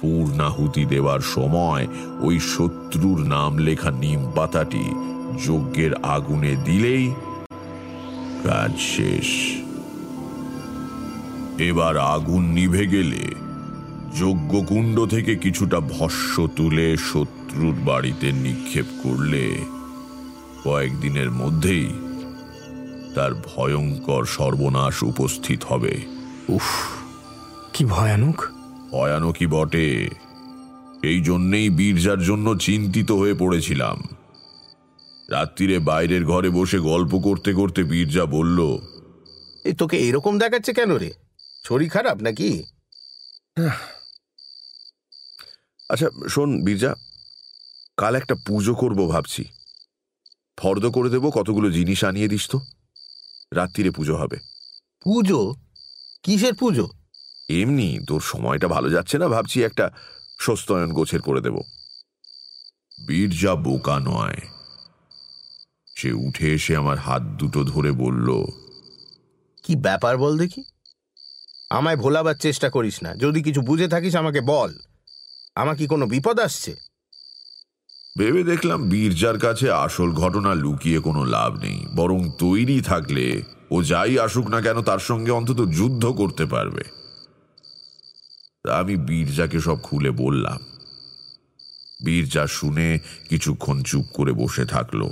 [SPEAKER 6] পূর্ণাহুতি দেওয়ার সময় ওই শত্রুর নাম লেখা নিম পাতাটি যজ্ঞের আগুনে দিলেই কাজ শেষ। এবার আগুন নিভে গেলে যজ্ঞকুণ্ড থেকে কিছুটা ভস্য তুলে শত্রুর বাড়িতে নিক্ষেপ করলে কয়েকদিনের মধ্যেই তার ভয়ঙ্কর সর্বনাশ উপস্থিত হবে।
[SPEAKER 5] উফ কি ভয়ানক।
[SPEAKER 6] ভয়ানকই বটে? এই জন্যেই বীরজার জন্য চিন্তিত হয়ে পড়েছিলাম। রাত্রিরে বাইরের ঘরে বসে গল্প করতে করতে বীরজা বলল
[SPEAKER 7] এই তোকে এরকম দেখাচ্ছে কেন রে? শরীর খারাপ নাকি?
[SPEAKER 8] আচ্ছা শোন বীরজা কাল একটা পুজো করব ভাবছি। ফর্দ করে দেব কতগুলো জিনিস আনিয়ে দিস তো। রাত্রিরে পুজো হবে।
[SPEAKER 7] পুজো? কিসের পুজো?
[SPEAKER 8] এমনি তোর সময়টা ভালো যাচ্ছে না ভাবছি একটা সস্তয়ন গোছের করে দেব।
[SPEAKER 6] বীরজা বোকা নয়। সে উঠে এসে আমার হাত দুটো ধরে বলল
[SPEAKER 7] কি ব্যাপার বল দেখি? আমায় ভোলাবার চেষ্টা করিস না। যদি কিছু বুঝে থাকিস আমাকে বল। আমার কি কোনো বিপদ আসছে?
[SPEAKER 6] ভেবে দেখলাম বীরজার কাছে আসল ঘটনা লুকিয়ে কোনো লাভ নেই বরং তৈরি থাকলে ও যাই আসুক না কেন তার সঙ্গে অন্তত যুদ্ধ করতে পারবে। তা আমি বীরজাকে সব খুলে বললাম। বীরজা শুনে কিছুক্ষণ চুপ করে বসে থাকল।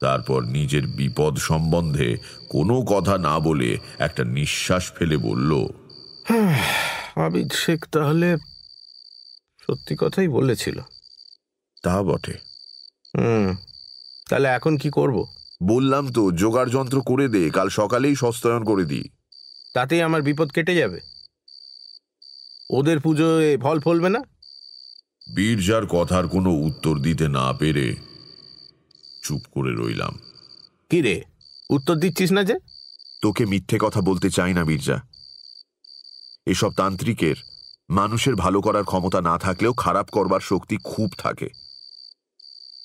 [SPEAKER 6] তারপর নিজের বিপদ সম্বন্ধে কোনো কথা না বলে একটা নিঃশ্বাস ফেলে বলল
[SPEAKER 7] আবিদ শেখ তাহলে সত্যি কথাই বলেছিল।
[SPEAKER 8] তা বটে।
[SPEAKER 7] হুম তাহলে এখন কি করব?
[SPEAKER 8] বললাম তো জোগাড় যন্ত্র করে দে কাল সকালেই সস্তায়ন করে দিই।
[SPEAKER 7] তাতেই আমার বিপদ কেটে যাবে। ওদের পুজোয় ফল ফলবে না?
[SPEAKER 6] বীরজার কথার কোনো উত্তর দিতে না পেরে চুপ করে রইলাম।
[SPEAKER 7] কি রে উত্তর দিচ্ছিস না যে?
[SPEAKER 8] তোকে মিথ্যে কথা বলতে চাই না বীরজা। এসব তান্ত্রিকের মানুষের ভালো করার ক্ষমতা না থাকলেও খারাপ করবার শক্তি খুব থাকে।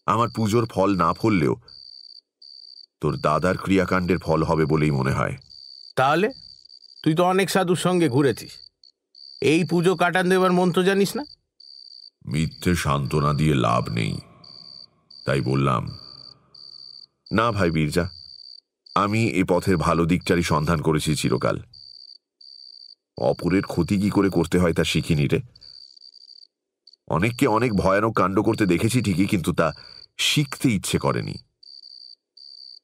[SPEAKER 8] আমার পুজোর ফল না ফললেও তোর দাদার ক্রিয়াকাণ্ডের ফল হবে বলেই মনে হয়।
[SPEAKER 7] তাহলে? তুই তো অনেক সাধুর সঙ্গে ঘুরেছিস। এই পুজো কাটান দেবার মন্ত্র জানিস না?
[SPEAKER 6] মিথ্যে সান্ত্বনা দিয়ে লাভ নেই। তাই বললাম
[SPEAKER 8] না ভাই বীরজা আমি এ পথের ভালো দিকটারই সন্ধান করেছি চিরকাল। অপরের ক্ষতি কি করে করতে হয় তা শিখিনি রে। অনেককে অনেক ভয়ানক কাণ্ড করতে দেখেছি ঠিকই কিন্তু তা শিখতে ইচ্ছে করেনি।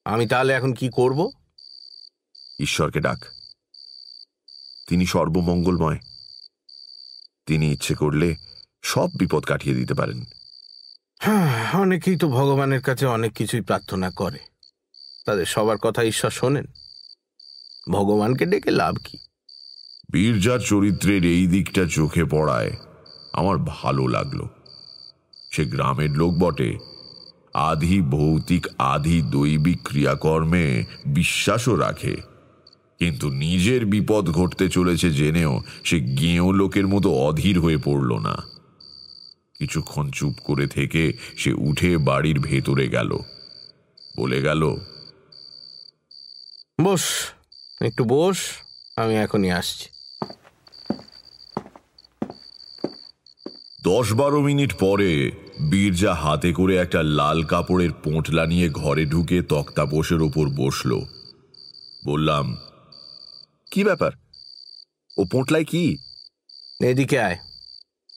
[SPEAKER 7] আমি তাহলে এখন কি করব?
[SPEAKER 8] ঈশ্বরকে ডাক। তিনি সর্বমঙ্গলময়। তিনি ইচ্ছে করলে সব বিপদ কাটিয়ে দিতে পারেন।
[SPEAKER 7] হ্যাঁ অনেকেই তো ভগবানের কাছে অনেক কিছুই প্রার্থনা করে। তাদের সবার কথা ঈশ্বর শোনেন। ভগবানকে ডেকে লাভ কি?
[SPEAKER 6] বীরজার চরিত্রের এই দিকটা চোখে পড়ায় আমার ভালো লাগল। সে গ্রামের লোক বটে। আধি ভৌতিক, আধি দৈবিক ক্রিয়াকর্মে বিশ্বাসও রাখে। কিন্তু নিজের বিপদ ঘটতে চলেছে জেনেও সে গেঁয়ো লোকের মতো অধীর হয়ে পড়ল না। কিছুক্ষণ চুপ করে থেকে সে উঠে বাড়ির ভেতরে গেল। বলে গেল,
[SPEAKER 7] বস, একটু বস, আমি এখনই আসছি।
[SPEAKER 6] দশ বারো মিনিট পরে বীরজা হাতে করে একটা লাল কাপড়ের পোঁটলা নিয়ে ঘরে ঢুকে তক্তাপোষের ওপর বসল। বললাম
[SPEAKER 8] কি ব্যাপার? ও পোঁটলাই কি?
[SPEAKER 7] এদিকে আয়।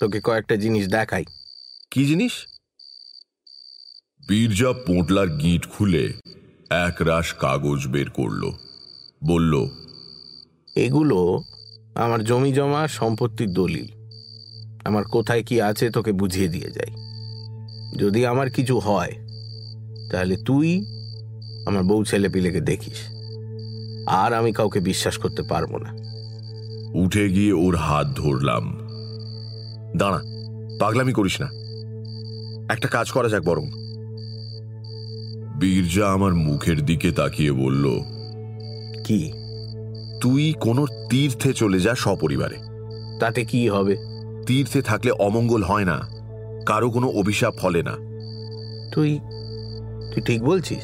[SPEAKER 7] তোকে কয়েকটা জিনিস দেখাই।
[SPEAKER 8] কি জিনিস?
[SPEAKER 6] বীরজা পোঁটলার গিঁট খুলে এক রাশ কাগজ বের করল। বলল
[SPEAKER 7] এগুলো আমার জমি জমা সম্পত্তির দলিল। আমার কোথায় কি আছে তোকে বুঝিয়ে দিয়ে যাই। যদি আমার কিছু হয় তাহলে তুই আমার বউ ছেলে পিলেকে দেখিস। আর আমি কাউকে বিশ্বাস করতে পারব না।
[SPEAKER 6] উঠে গিয়ে ওর হাত ধরলাম।
[SPEAKER 8] দাঁড়া পাগলামি করিস না। একটা কাজ করা যাক বরং।
[SPEAKER 6] বীরজা আমার মুখের দিকে তাকিয়ে বলল
[SPEAKER 7] কি?
[SPEAKER 8] তুই কোনো তীর্থে চলে যা সপরিবারে।
[SPEAKER 7] তাতে কি হবে?
[SPEAKER 8] তীর্থে থাকলে অমঙ্গল হয় না। কারও কোনো অভিশাপ ফলে না।
[SPEAKER 7] তুই তুই ঠিক বলছিস।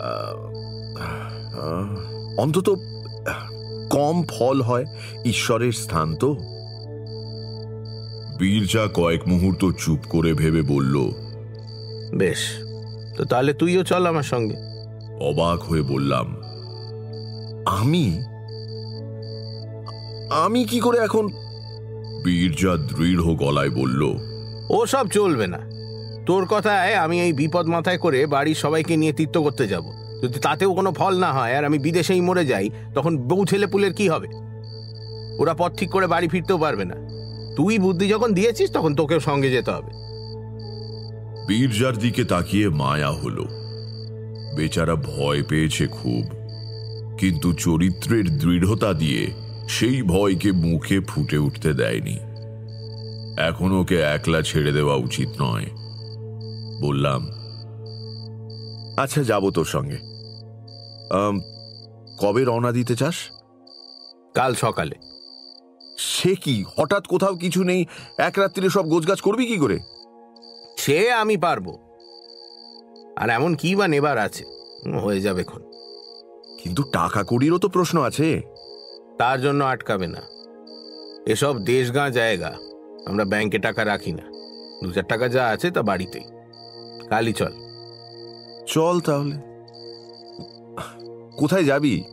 [SPEAKER 8] আহ, অন্তত কম ফল হয় ঈশ্বরের স্থান তো।
[SPEAKER 6] বীরজা কয়েক মুহূর্ত চুপ করে ভেবে বলল
[SPEAKER 7] বেশ তো তাহলে তুইও চল আমার সঙ্গে।
[SPEAKER 6] অবাক হয়ে বললাম
[SPEAKER 8] আমি? আমি কি করে এখন
[SPEAKER 6] বীরজা দৃঢ় গলায় বলল
[SPEAKER 7] ও সব চলবে না। তোর কথায় আমি এই বিপদ মাথায় করে বাড়ির সবাইকে নিয়ে তীর্থ করতে যাব। যদি তাতেও কোনো ফল না হয় আর আমি বিদেশেই মরে যাই তখন বউ ছেলে পুলের কি হবে? ওরা পথ ঠিক করে বাড়ি ফিরতেও পারবে না। তুই বুদ্ধি যখন দিয়েছিস তখন তোকেও সঙ্গে যেতে হবে।
[SPEAKER 6] বীরজার দিকে তাকিয়ে মায়া হলো। বেচারা ভয় পেয়েছে খুব। কিন্তু চরিত্রের দৃঢ়তা দিয়ে সেই ভয়কে মুখে ফুটে উঠতে দেয়নি। এখন ওকে একলা ছেড়ে দেওয়া উচিত নয়। বললাম
[SPEAKER 8] আচ্ছা যাব তোর সঙ্গে। কবে রওনা দিতে চাস?
[SPEAKER 7] কাল সকালে।
[SPEAKER 8] সে কি? হঠাৎ কোথাও কিছু নেই? এক রাত্রিরে সব গোছগাছ করবি কি করে?
[SPEAKER 7] সে আমি পারব। আর এমন কি বা নেবার আছে? হয়ে যাবে এখন।
[SPEAKER 8] কিন্তু টাকা কড়িরও তো প্রশ্ন আছে।
[SPEAKER 7] তার জন্য আটকাবে না। এসব দেশগাঁ জায়গা আমরা ব্যাংকে টাকা রাখি না। দু চার টাকা যা আছে তা বাড়িতেই। কালি চল।
[SPEAKER 8] চল তাহলে। কোথায় যাবি?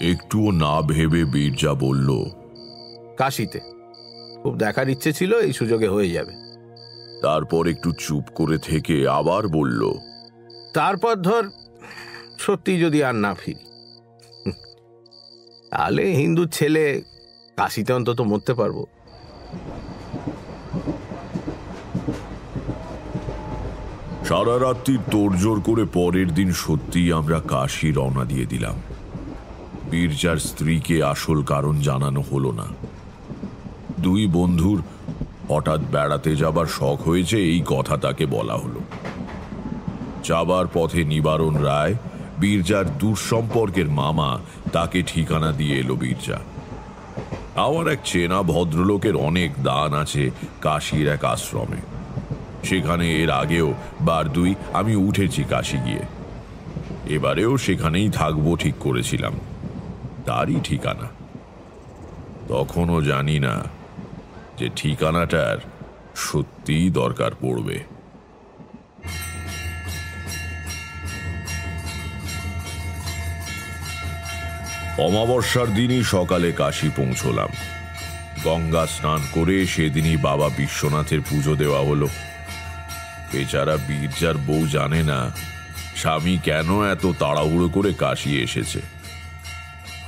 [SPEAKER 6] একটুও না ভেবে বীরজা বলল
[SPEAKER 7] কাশিতে। খুব দেখার ইচ্ছে ছিল এই সুযোগে হয়ে যাবে।
[SPEAKER 6] তারপর একটু চুপ করে থেকে আবার বলল
[SPEAKER 7] তারপর ধর সত্যি যদি আর না ফিরি। তাহলে হিন্দু ছেলে কাশিতে অন্তত মরতে পারব।
[SPEAKER 6] সারা রাত্রির তোড়জোড় করে পরের দিন সত্যিই আমরা কাশি রওনা দিয়ে দিলাম। বীরজার স্ত্রীকে আসল কারণ জানানো হলো না। দুই বন্ধুর হঠাৎ বেড়াতে যাবার শখ হয়েছে, এই কথা তাকে বলা হলো। যাবার পথে নিবারণ রায় বীরজার দূর সম্পর্কের মামা তাকে ঠিকানা দিয়ে এলো বীরজা। আমার এক চেনা ভদ্রলোকের অনেক দান আছে কাশির এক আশ্রমে। সেখানে এর আগেও বার দুই আমি উঠেছি কাশি গিয়ে। এবারেও সেখানেই থাকব ঠিক করেছিলাম। তারই ঠিকানা। তখনও জানি না যে ঠিকানাটার সত্যিই দরকার পড়বে। অমাবস্যার দিনই সকালে কাশি পৌঁছলাম। গঙ্গা স্নান করে সেদিনই বাবা বিশ্বনাথের পুজো দেওয়া হলো। বেচারা বীরজার বউ জানে না, স্বামী কেন এত তাড়াহুড়ো করে কাশি এসেছে।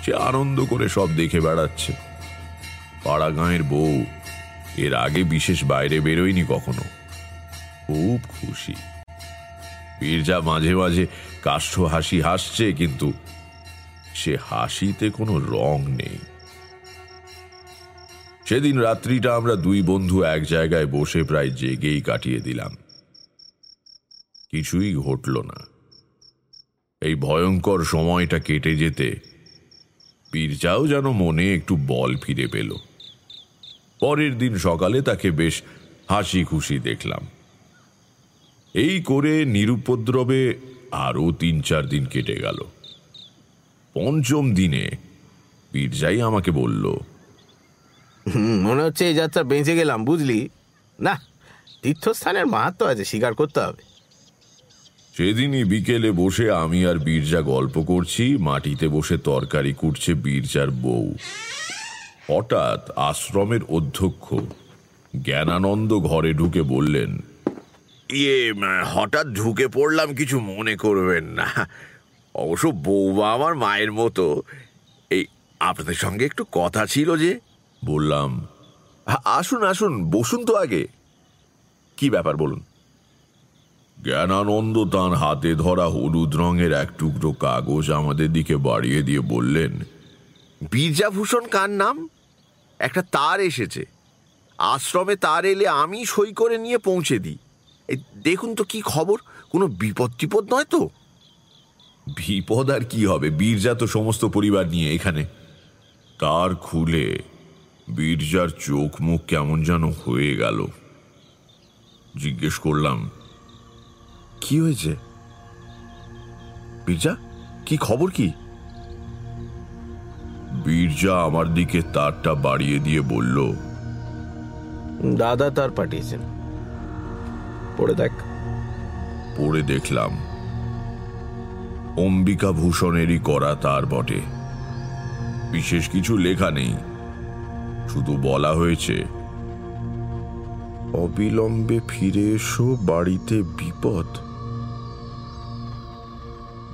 [SPEAKER 6] সে আনন্দ করে সব দেখে বেড়াচ্ছে। পাড়া গাঁয়ের বউ, এর আগে বিশেষ বাইরে বেরোয়নি কখনো। খুব খুশি। বীরজা মাঝে মাঝে কাষ্ঠ হাসি হাসছে, কিন্তু সে হাসিতে কোনো রং নেই। সেদিন রাত্রিটা আমরা দুই বন্ধু এক জায়গায় বসে প্রায় জেগেই কাটিয়ে দিলাম। কিছুই ঘটল না। এই ভয়ঙ্কর সময়টা কেটে যেতে পীরজাও যেন মনে একটু বল ফিরে পেল। পরের দিন সকালে তাকে বেশ হাসি খুশি দেখলাম। এই করে নিরুপদ্রবে আরও তিন চার দিন কেটে গেল। পঞ্চম দিনে পীরজাই আমাকে বলল
[SPEAKER 7] হুম, মনে হচ্ছে এই যাত্রা বেঁচে গেলাম বুঝলি? না তীর্থস্থানের মাহাত্ম আছে স্বীকার করতে হবে।
[SPEAKER 6] সেদিনই বিকেলে বসে আমি আর বীরজা গল্প করছি মাটিতে বসে তরকারি কুটছে বীরজার বউ। হঠাৎ আশ্রমের অধ্যক্ষ জ্ঞানানন্দ ঘরে ঢুকে বললেন
[SPEAKER 8] ইয়ে হঠাৎ ঢুকে পড়লাম কিছু মনে করবেন না। অবশ্য বৌমা আমার মায়ের মতো। এই আপনাদের সঙ্গে একটু কথা ছিল যে
[SPEAKER 6] বললাম
[SPEAKER 8] আসুন আসুন বসুন তো আগে। কি ব্যাপার বলুন?
[SPEAKER 6] জ্ঞানানন্দ তাঁর হাতে ধরা হলুদ রঙের এক টুকরো কাগজ আমাদের দিকে বাড়িয়ে দিয়ে বললেন
[SPEAKER 8] বীরজাভূষণ কার নাম? একটা তার এসেছে। আশ্রমে তার এলে আমি সই করে নিয়ে পৌঁছে দিই। এই দেখুন তো কি খবর। কোনো বিপদ টিপদ নয় তো?
[SPEAKER 6] বিপদ আর কি হবে? বীরজা তো সমস্ত পরিবার নিয়ে এখানে। তার খুলে বীরজার চোখ মুখ কেমন যেন হয়ে গেল। জিজ্ঞেস করলাম
[SPEAKER 8] কি হয়েছে? বীরজা কি খবর কি?
[SPEAKER 6] বীরজা আমার দিকে তারটা বাড়িয়ে দিয়ে বলল
[SPEAKER 7] দাদা তার পাঠিয়েছেন। পড়ে দেখ।
[SPEAKER 6] পড়ে দেখলাম। অম্বিকা ভূষণেরই করা তার বটে। বিশেষ কিছু লেখা নেই। শুধু বলা হয়েছে
[SPEAKER 8] অবিলম্বে ফিরে এসো বাড়িতে বিপদ।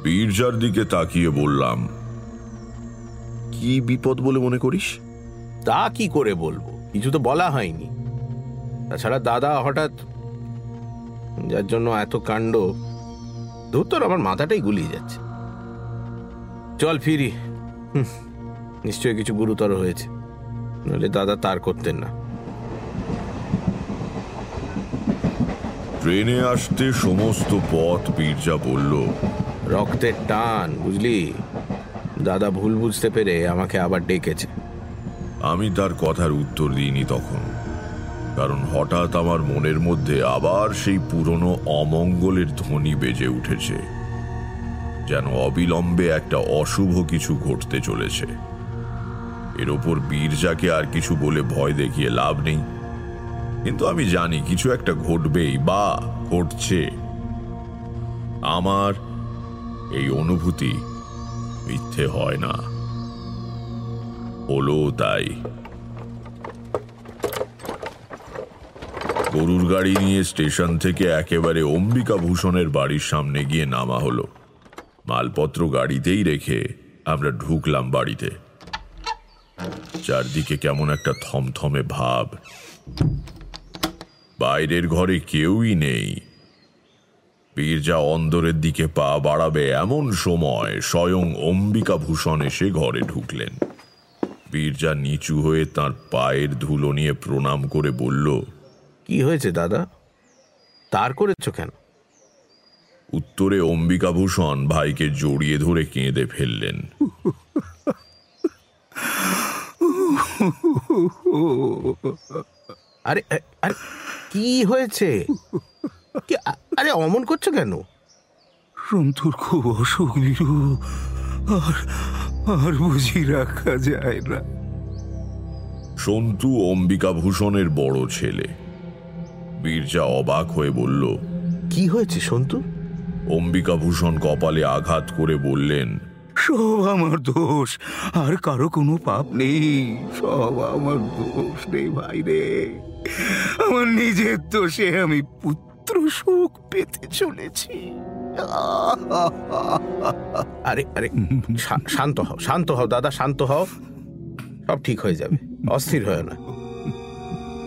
[SPEAKER 6] বীরজার দিকে তাকিয়ে বললাম
[SPEAKER 8] কি বিপদ বলে মনে করিস?
[SPEAKER 7] তা কি করে বলব? কিছু তো বলা হয়নি। তাছাড়া দাদা হঠাৎ যার জন্য এত কাণ্ড ধুত্তর আমার মাথাটাই গুলিয়ে যাচ্ছে। চল ফিরি। নিশ্চয়ই কিছু গুরুতর হয়েছে। নইলে দাদা তার করতেন না।
[SPEAKER 6] ট্রেনে আসতে সমস্ত পথ বীরজা বলল
[SPEAKER 7] রক্তের টান বুঝলি? দাদা ভুল বুঝতে পেরে আমাকে আবার ডেকেছে।
[SPEAKER 6] আমি তার কথার উত্তর দিইনি তখন। কারণ হঠাৎ আমার মনের মধ্যে আবার সেই পুরনো অমঙ্গলের ধ্বনি বেজে উঠেছে, যেন অবিলম্বে একটা অশুভ কিছু ঘটতে চলেছে। এর ওপর বীরজাকে আর কিছু বলে ভয় দেখিয়ে লাভ নেই। কিন্তু আমি জানি কিছু একটা ঘটবেই বা ঘটছে। আমার এই অনুভূতি মিথ্যে হয় না। হলো তাই। গরুর গাড়ি নিয়ে স্টেশন থেকে একেবারে অম্বিকা ভূষণের বাড়ির সামনে গিয়ে নামা হলো। মালপত্র গাড়িতেই রেখে আমরা ঢুকলাম বাড়িতে। চারদিকে কেমন একটা থমথমে ভাব। বাইরের ঘরে কেউই নেই। বীরজা অন্দরের দিকে পা বাড়াবে এমন সময় স্বয়ং অম্বিকা ভূষণ এসে ঘরে ঢুকলেন। বীরজা নিচু হয়ে তার পায়ের ধুলো নিয়ে প্রণাম করে বলল
[SPEAKER 7] কি হয়েছে দাদা? তার করেছ কেন?
[SPEAKER 6] উত্তরে অম্বিকাভূষণ ভাইকে জড়িয়ে ধরে কেঁদে ফেললেন।
[SPEAKER 7] আরে আরে কি হয়েছে? আরে অমন করছ কেন?
[SPEAKER 9] সন্তুর খুব অসুখ বিরু আর আর বুঝি রাখা যায় না।
[SPEAKER 6] সন্তু অম্বিকাভূষণের বড় ছেলে। বীরজা অবাক হয়ে বলল
[SPEAKER 7] কি হয়েছে সন্তু?
[SPEAKER 6] অম্বিকাভূষণ কপালে আঘাত করে বললেন
[SPEAKER 9] সব আমার দোষ আর কারও কোনো পাপ নেই। সব আমার দোষ রে ভাই রে। আমার নিজের দোষে আমি পুত্র সুখ পেতে চলেছি।
[SPEAKER 7] আরে আরে শান্ত হও শান্ত হও দাদা শান্ত হও। সব ঠিক হয়ে যাবে অস্থির হয় না।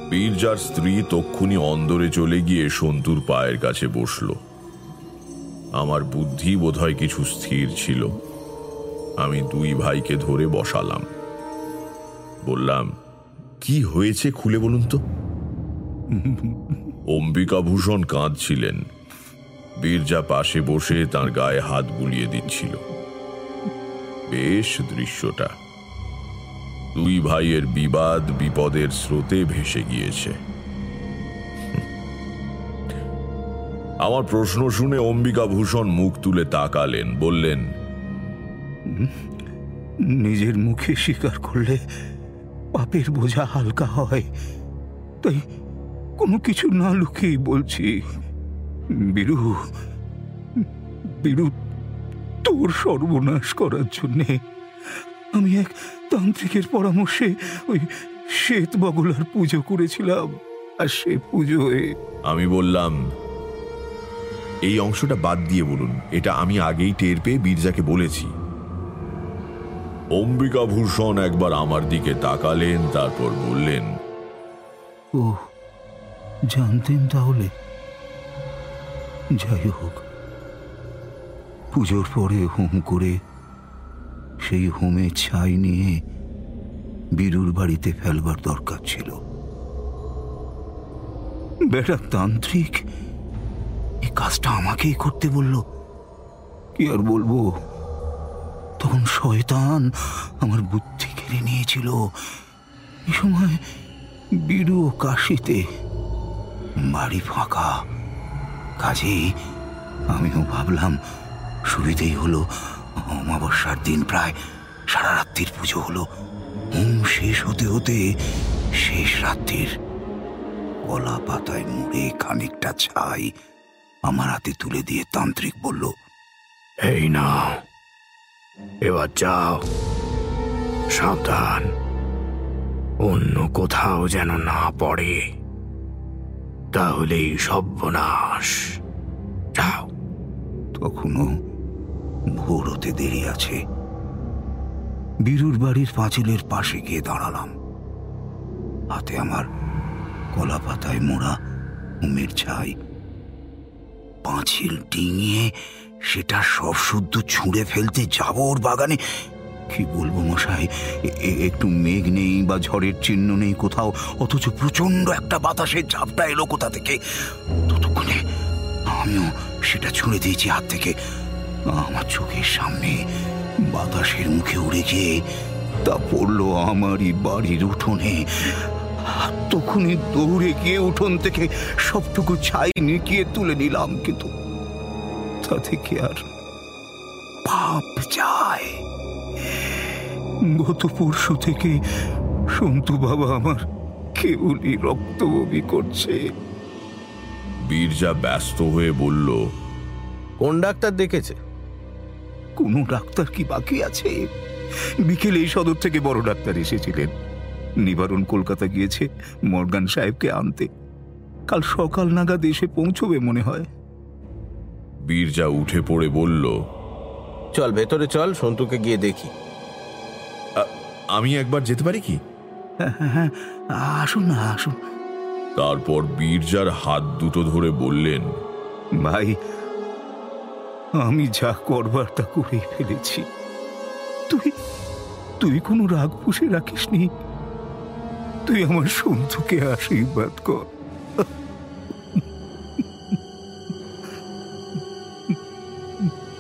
[SPEAKER 6] বীরজার স্ত্রী তক্ষুনি অন্দরে চলে গিয়ে সন্তুর পায়ের কাছে বসল। আমার বুদ্ধি বোধহয় কিছু স্থির ছিল। আমি দুই ভাইকে ধরে বসালাম। বললাম, কি হয়েছে খুলে বলুন তো? অম্বিকাভূষণ কাঁদছিলেন। বীরজা পাশে বসে তার গায়ে হাত বুলিয়ে দিচ্ছিল। বেশ দৃশ্যটা। দুই ভাইয়ের বিবাদ বিপদের স্রোতে ভেসে গিয়েছে। আমার প্রশ্ন শুনে অম্বিকা ভূষণ মুখ তুলে তাকালেন, বললেন,
[SPEAKER 9] নিজের মুখে স্বীকার করলে পাপের বোঝা হালকা হয়। তাই কোনো কিছু না লুকিয়ে বলছি, বীরু বীরু, তোর সর্বনাশ করার জন্যে আমি এক তান্ত্রিকের পরামর্শে ওই শ্বেত বগলার পুজো করেছিলাম। আর সে পুজোয়
[SPEAKER 6] আমি বললাম এই অংশটা বাদ দিয়ে বলুন। এটা আমি আগেই টের পেয়ে বীরজাকে বলেছি। অম্বিকা ভূষণ একবার আমার দিকে তাকালেন তারপর বললেন
[SPEAKER 9] ও জানতেন তাহলে। যাই হোক পুজোর পরে হোম করে সেই হোমে ছাই নিয়ে বীরুর বাড়িতে ফেলবার দরকার ছিল। বেটা তান্ত্রিক এই কাজটা আমাকেই করতে বলল। কি আর বলব? তখন শয়তান আমার বুদ্ধি কেড়ে নিয়েছিল। এ সময় বীরু ও কাশিতে বাড়ি ফাঁকা। কাজেই আমিও ভাবলাম, সুবিধেই হলো অমাবস্যার দিন প্রায় সারা রাত্রির পুজো হলো। হোম শেষ হতে হতে শেষ রাত্রির। কলা পাতায় মুড়ে খানিকটা ছাই আমার হাতে তুলে দিয়ে তান্ত্রিক বলল,
[SPEAKER 10] এই না এবার যাও। সাবধান। অন্য কোথাও যেন না পড়ে। তাহলেই সর্বনাশ। যাও।
[SPEAKER 9] তখনও ভোর হতে দেরি আছে। বীরুর বাড়ির পাঁচিলের পাশে গিয়ে দাঁড়ালাম। হাতে আমার কলা পাতায় মোড়া উমের ছাই। পাঁচিল ডিঙিয়ে সেটা সব শুদ্ধ ছুঁড়ে ফেলতে যাব ওর বাগানে? কি বলব মশাই একটু মেঘ নেই বা ঝড়ের চিহ্ন নেই কোথাও, অথচ প্রচণ্ড একটা বাতাসের ঝাপটা এলো কোথা থেকে? ততক্ষণে আমিও সেটা ছুঁড়ে দিয়েছি হাত থেকে। আমার চোখের সামনে বাতাসের মুখে উড়ে গিয়ে তা পড়ল আমারই বাড়ির উঠোনে। তখনই দৌড়ে গিয়ে উঠোন থেকে সবটুকু ছাই নিকিয়ে তুলে নিলাম কিন্তু তা থেকে আর পাপ যায়। গত পরশু থেকে সন্তু বাবা আমার কেবলই রক্ত বমি করছে।
[SPEAKER 6] বীরজা ব্যস্ত হয়ে বলল
[SPEAKER 7] কোন ডাক্তার দেখেছে?
[SPEAKER 9] কোনো ডাক্তার কি বাকি আছে? বিকেলে এই সদর থেকে বড় ডাক্তার এসেছিলেন। নিবারণ কলকাতা গিয়েছে মর্গান সাহেবকে আনতে। কাল সকাল নাগাদ এসে পৌঁছবে মনে হয়।
[SPEAKER 6] বীরজা উঠে পড়ে বলল
[SPEAKER 7] চল ভেতরে চল সন্তুকে গিয়ে দেখি।
[SPEAKER 6] আমি একবার যেতে পারি কি?
[SPEAKER 9] হ্যাঁ হ্যাঁ হ্যাঁ আসুন না আসুন।
[SPEAKER 6] তারপর বীরজার হাত দুটো ধরে বললেন
[SPEAKER 9] ভাই আমি যা করবার তা করেই ফেলেছি। তুই তুই কোনো রাগ পুষে রাখিসনি? তুই আমার সন্তুকে আশীর্বাদ কর।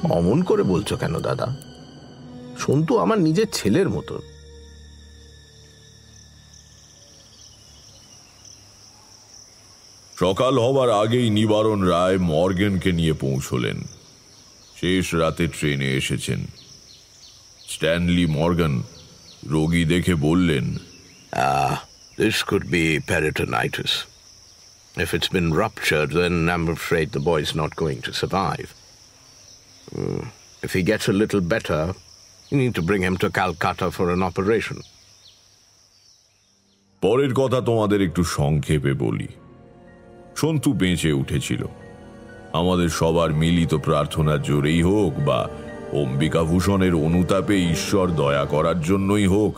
[SPEAKER 7] অমন করে বলছো কেন দাদা? সন্তু আমার নিজের ছেলের মতো।
[SPEAKER 6] সকাল হবার আগেই নিবারণ রায় মর্গেনকে নিয়ে পৌঁছলেন। শেষ রাতে ট্রেনে এসেছেন স্ট্যানলি মর্গান রোগী দেখে বললেন
[SPEAKER 10] Ah, this could be peritonitis. If it's been ruptured, then I'm afraid the boy's not going to survive. Hmm, If he gets a little better, you need to bring him to Calcutta for an operation.
[SPEAKER 6] পরের কথা তোমাদের একটু সংক্ষেপে বলি সন্তু বেঁচে উঠেছিল আমাদের সবার মিলিত প্রার্থনার জোরেই হোক বা অম্বিকাভূষণের অনুতাপে ঈশ্বর দয়া করার জন্যই হোক,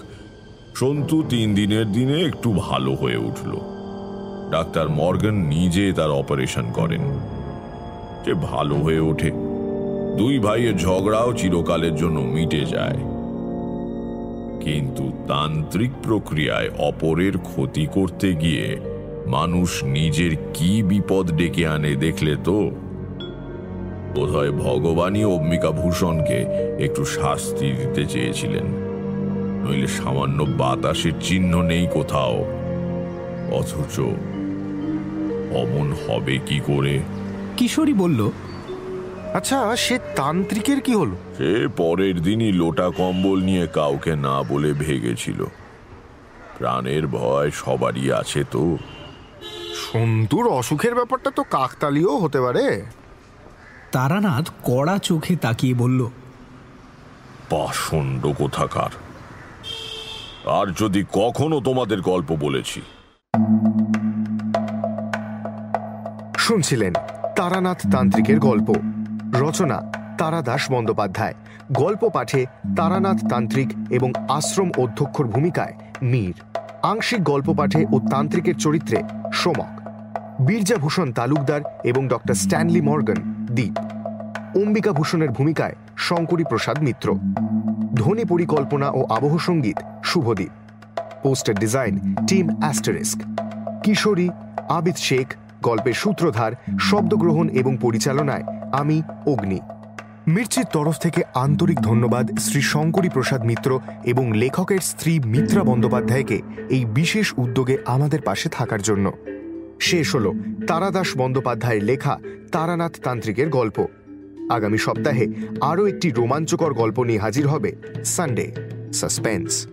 [SPEAKER 6] সন্তু তিন দিনের দিনে একটু ভালো হয়ে উঠল। ডাক্তার মর্গান নিজে তার অপারেশন করেন। যে ভালো হয়ে ওঠে। দুই ভাইয়ের ঝগড়াও চিরকালের জন্য মিটে যায়। কিন্তু তান্ত্রিক প্রক্রিয়ায় অপরের ক্ষতি করতে গিয়ে মানুষ নিজের কি বিপদ ডেকে আনে দেখলে তো বোধহয় ভগবানই অম্বিকা ভূষণকে একটু শাস্তি দিতে চেয়েছিলেন। নইলে সামান্য বাতাসের চিহ্ন নেই কোথাও। অথচ অমন হবে কি করে?
[SPEAKER 5] কিশোরী বলল
[SPEAKER 4] আচ্ছা সে তান্ত্রিকের কি হলো?
[SPEAKER 6] সে পরের দিনই লোটা কম্বল নিয়ে কাউকে না বলে ভেগেছিল। প্রাণের ভয় সবারই আছে তো।
[SPEAKER 4] সন্তুর অসুখের ব্যাপারটা তো কাকতালীয় হতে পারে।
[SPEAKER 5] তারানাথ কড়া চোখে তাকিয়ে বলল
[SPEAKER 6] পাষণ্ড কোথাকার? আর যদি কখনো তোমাদের গল্প বলেছি?
[SPEAKER 4] শুনছিলেন তারানাথ তান্ত্রিকের গল্প। রচনা তারাদাস বন্দ্যোপাধ্যায়। গল্প পাঠে তারানাথ তান্ত্রিক এবং আশ্রম অধ্যক্ষর ভূমিকায় মীর। আংশিক গল্প পাঠে ও তান্ত্রিকের চরিত্রে সোমক। বীরজাভূষণ তালুকদার এবং ডক্টর স্ট্যানলি মর্গান দ্বীপ অম্বিকা ভূষণের ভূমিকায় শঙ্করী প্রসাদ মিত্র। ধ্বনি পরিকল্পনা ও আবহ সংগীত Subhadeep. Poster design team asterisk. কিশোরী আবিদ শেখ, গল্পের সূত্রধার, শব্দগ্রহণ এবং পরিচালনায় আমি, অগ্নি। মির্চির তরফ থেকে আন্তরিক ধন্যবাদ শ্রী শঙ্করী প্রসাদ মিত্র এবং লেখকের স্ত্রী মিত্রা বন্দ্যোপাধ্যায়কে এই বিশেষ উদ্যোগে আমাদের পাশে থাকার জন্য। শেষ হল তারাদাস বন্দ্যোপাধ্যায়ের লেখা তারানাথ তান্ত্রিকের গল্প। আগামী সপ্তাহে আরও একটি রোমাঞ্চকর গল্প নিয়ে হাজির হবে সানডে, সাসপেন্স।